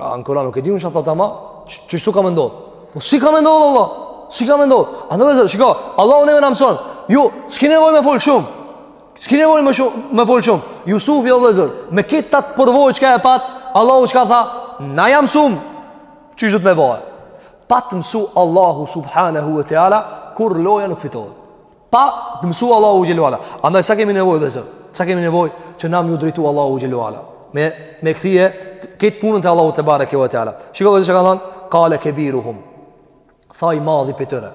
A në Kur'an nuk e di unë ça tha ama, qeshtu ka mendu. Po si ka mendu Allah? Si ka mendu? Andaj vllezër, shiko, Allahu neve na mëson. Ju s'kini nevojë me fol shumë. S'kini nevojë me shumë, me fol shumë. Jusufi o vllezër me këtë tanë përvojë çka e pat, Allahu çka tha, na jam shumë. Çi çka do t'më bajnë? Pat mësu Allahu subhanahu wa taala kur loja nuk fitohet. Pat mësu Allahu xhelalu ala. Andaj sa kemi nevojë vllezër? Sa kemi nevojë që na m'ju drejtu Allahu xhelalu ala. Me, me kthy këtë punën te Allahu tebareke ve teala. Shiko vllezër çka ka thanë, qale kebiruhum. Tha i madhi prej tyre.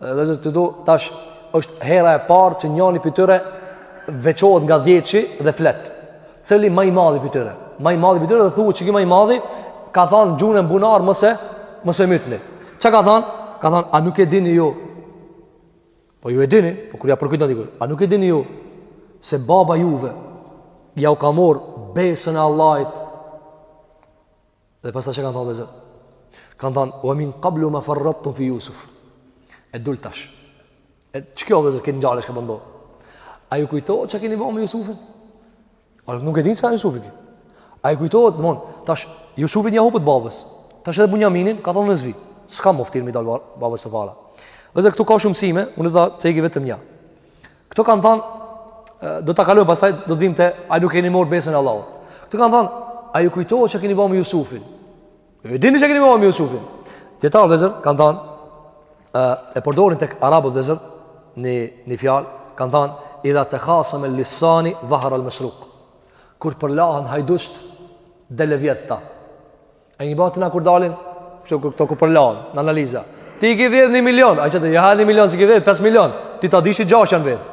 Vllezër të dashur tash është hera e parë që njani prej tyre veçohet nga dhjetëshi dhe flet. Cili ma i madhi prej tyre? Ma i madhi prej tyre dhe thuhet që ky ma i madhi ka thanë gjune n'bunar mos e mos e mytni. Çka ka thanë? Ka thanë a nuk e dini ju Po ju e dini, po kur ja përkujton dikujt, a nuk e dini ju se baba juve ja u ka morr besën e Allahit? Dhe pastaj çka kanë thon vllezër? Kan thanë, "Wa min qablu ma farrattum fi Yusuf." E dul tash. E çekjo vllezër këtë ngjarje çka ka bo ndër? A ju kujtohet çka keni bo me Yusufin? A nuk e dini se a Jusufin. A ju kujtohet, mo, tash, Jusufin ja hupët babës. Tash edhe Bunjaminin, ka thonë une s'vi. S'kam mo ftyrë mi dalë babës përpara. Dhe se këtu ka shumë mësime, unë do ta ceki vetëm një. Këtu kanë thonë, do ta kalojmë pastaj, do të vim te, a nuk keni marrë besën e Allahut. Këtu kanë thonë, a ju kujtohet çka keni bo me Jusufin? E dini çka keni bo me Jusufin Dijetarët vëllezër kanë thanë E përdorin te arabët vëllezër Një, një fjalë Kanë thanë Idha tekhasame lisani Dhahar al mesruk Kur përlahen hajdutët Del e vjedhta E një batina kur dalin Kështu kur këta kur përlahen Në analiza Ti ki vjedh një milion A që të jaha një milion si ki vjedh 5 milion Ti ta dish gjashtë janë vjedh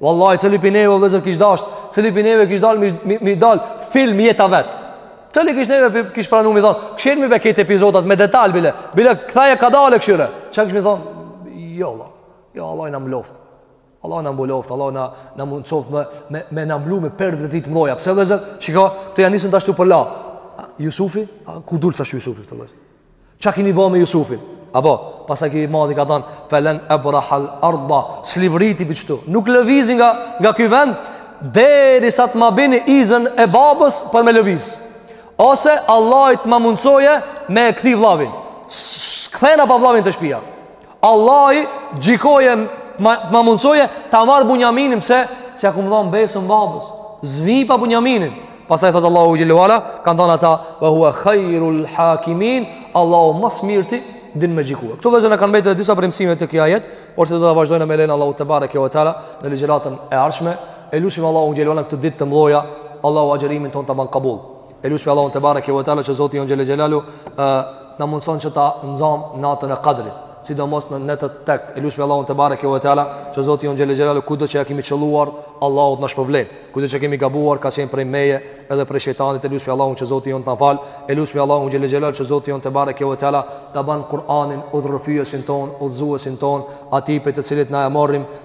Wallahi cili prej neve vëllezër kish dasht, cili prej neve kish dal mi mi dal film jeta e vet. Cili kish neve kish pranuar mi thon, kshyrmi pak këto epizodat me detaj bile. Bile kthaje kadale kshyre. Çka kish mi thon? Jo valla. Jo Allah na mloft. Allah na mloft, Allah na na mundsoft me me me na mlu me perde ditë mloja. Pse vëllezër? Shiko, këta ja nisën tash tu përla. Jusufi, ku dul sa Jusufi këtë vëllezër? Çka kini bo me Jusufin? Apo, pastaj ky i madhi ka thonë, felen ebrahal arda, s'livriti prej qëtu. Nuk lëvizi nga, nga ky vend, derisa të ma bini izën e babës për me lëviz. Ose Allahi të ma mundësojë me e kthy vllavin. S'kthehna pa vllavin te shpia. Allahi gjykojë ma, ma mundësojë ta marr Bunjaminin pse se ja kum dhonë besën babës s'vi pa Bunjaminin pastaj thotë Allahu xhelle ve ala kanë thonë ata ve huve khajrul hakimin Allahu ma s'mirti din me gjykue këtu vëllezër kanë mbetë edhe disa prej mësime te ky ajet por që do të vazhdojmë me lejen e Allahut tebareke ve teala në ligjëratën e ardhshme e lusim Allahun xhelle ve ala në këto ditë të mdhoja Allahu agjërimin tonë ta banë kabul E lusmi Allahun te bareke ve teala që Zoti jon xhelle xhelalu ë na mundson që ta nxam natën e Kadrit, sidomos në netët tek. E lusmi Allahun te bareke ve teala që Zoti jon xhelle xhelalu kudo që ja kemi qëlluar, Allahu t'na shpërblen. Kudo që kemi gabuar ka qenë prej meje edhe prej shejtanit, e lusmi Allahun që Zoti jon ta fal. E lusmi Allahun xhelle xhelalu që Zoti jon te bareke ve teala ta ban Kur'anin udhërrëfyesin ton, udhëzuesin ton, atij prej të cilit na e marrim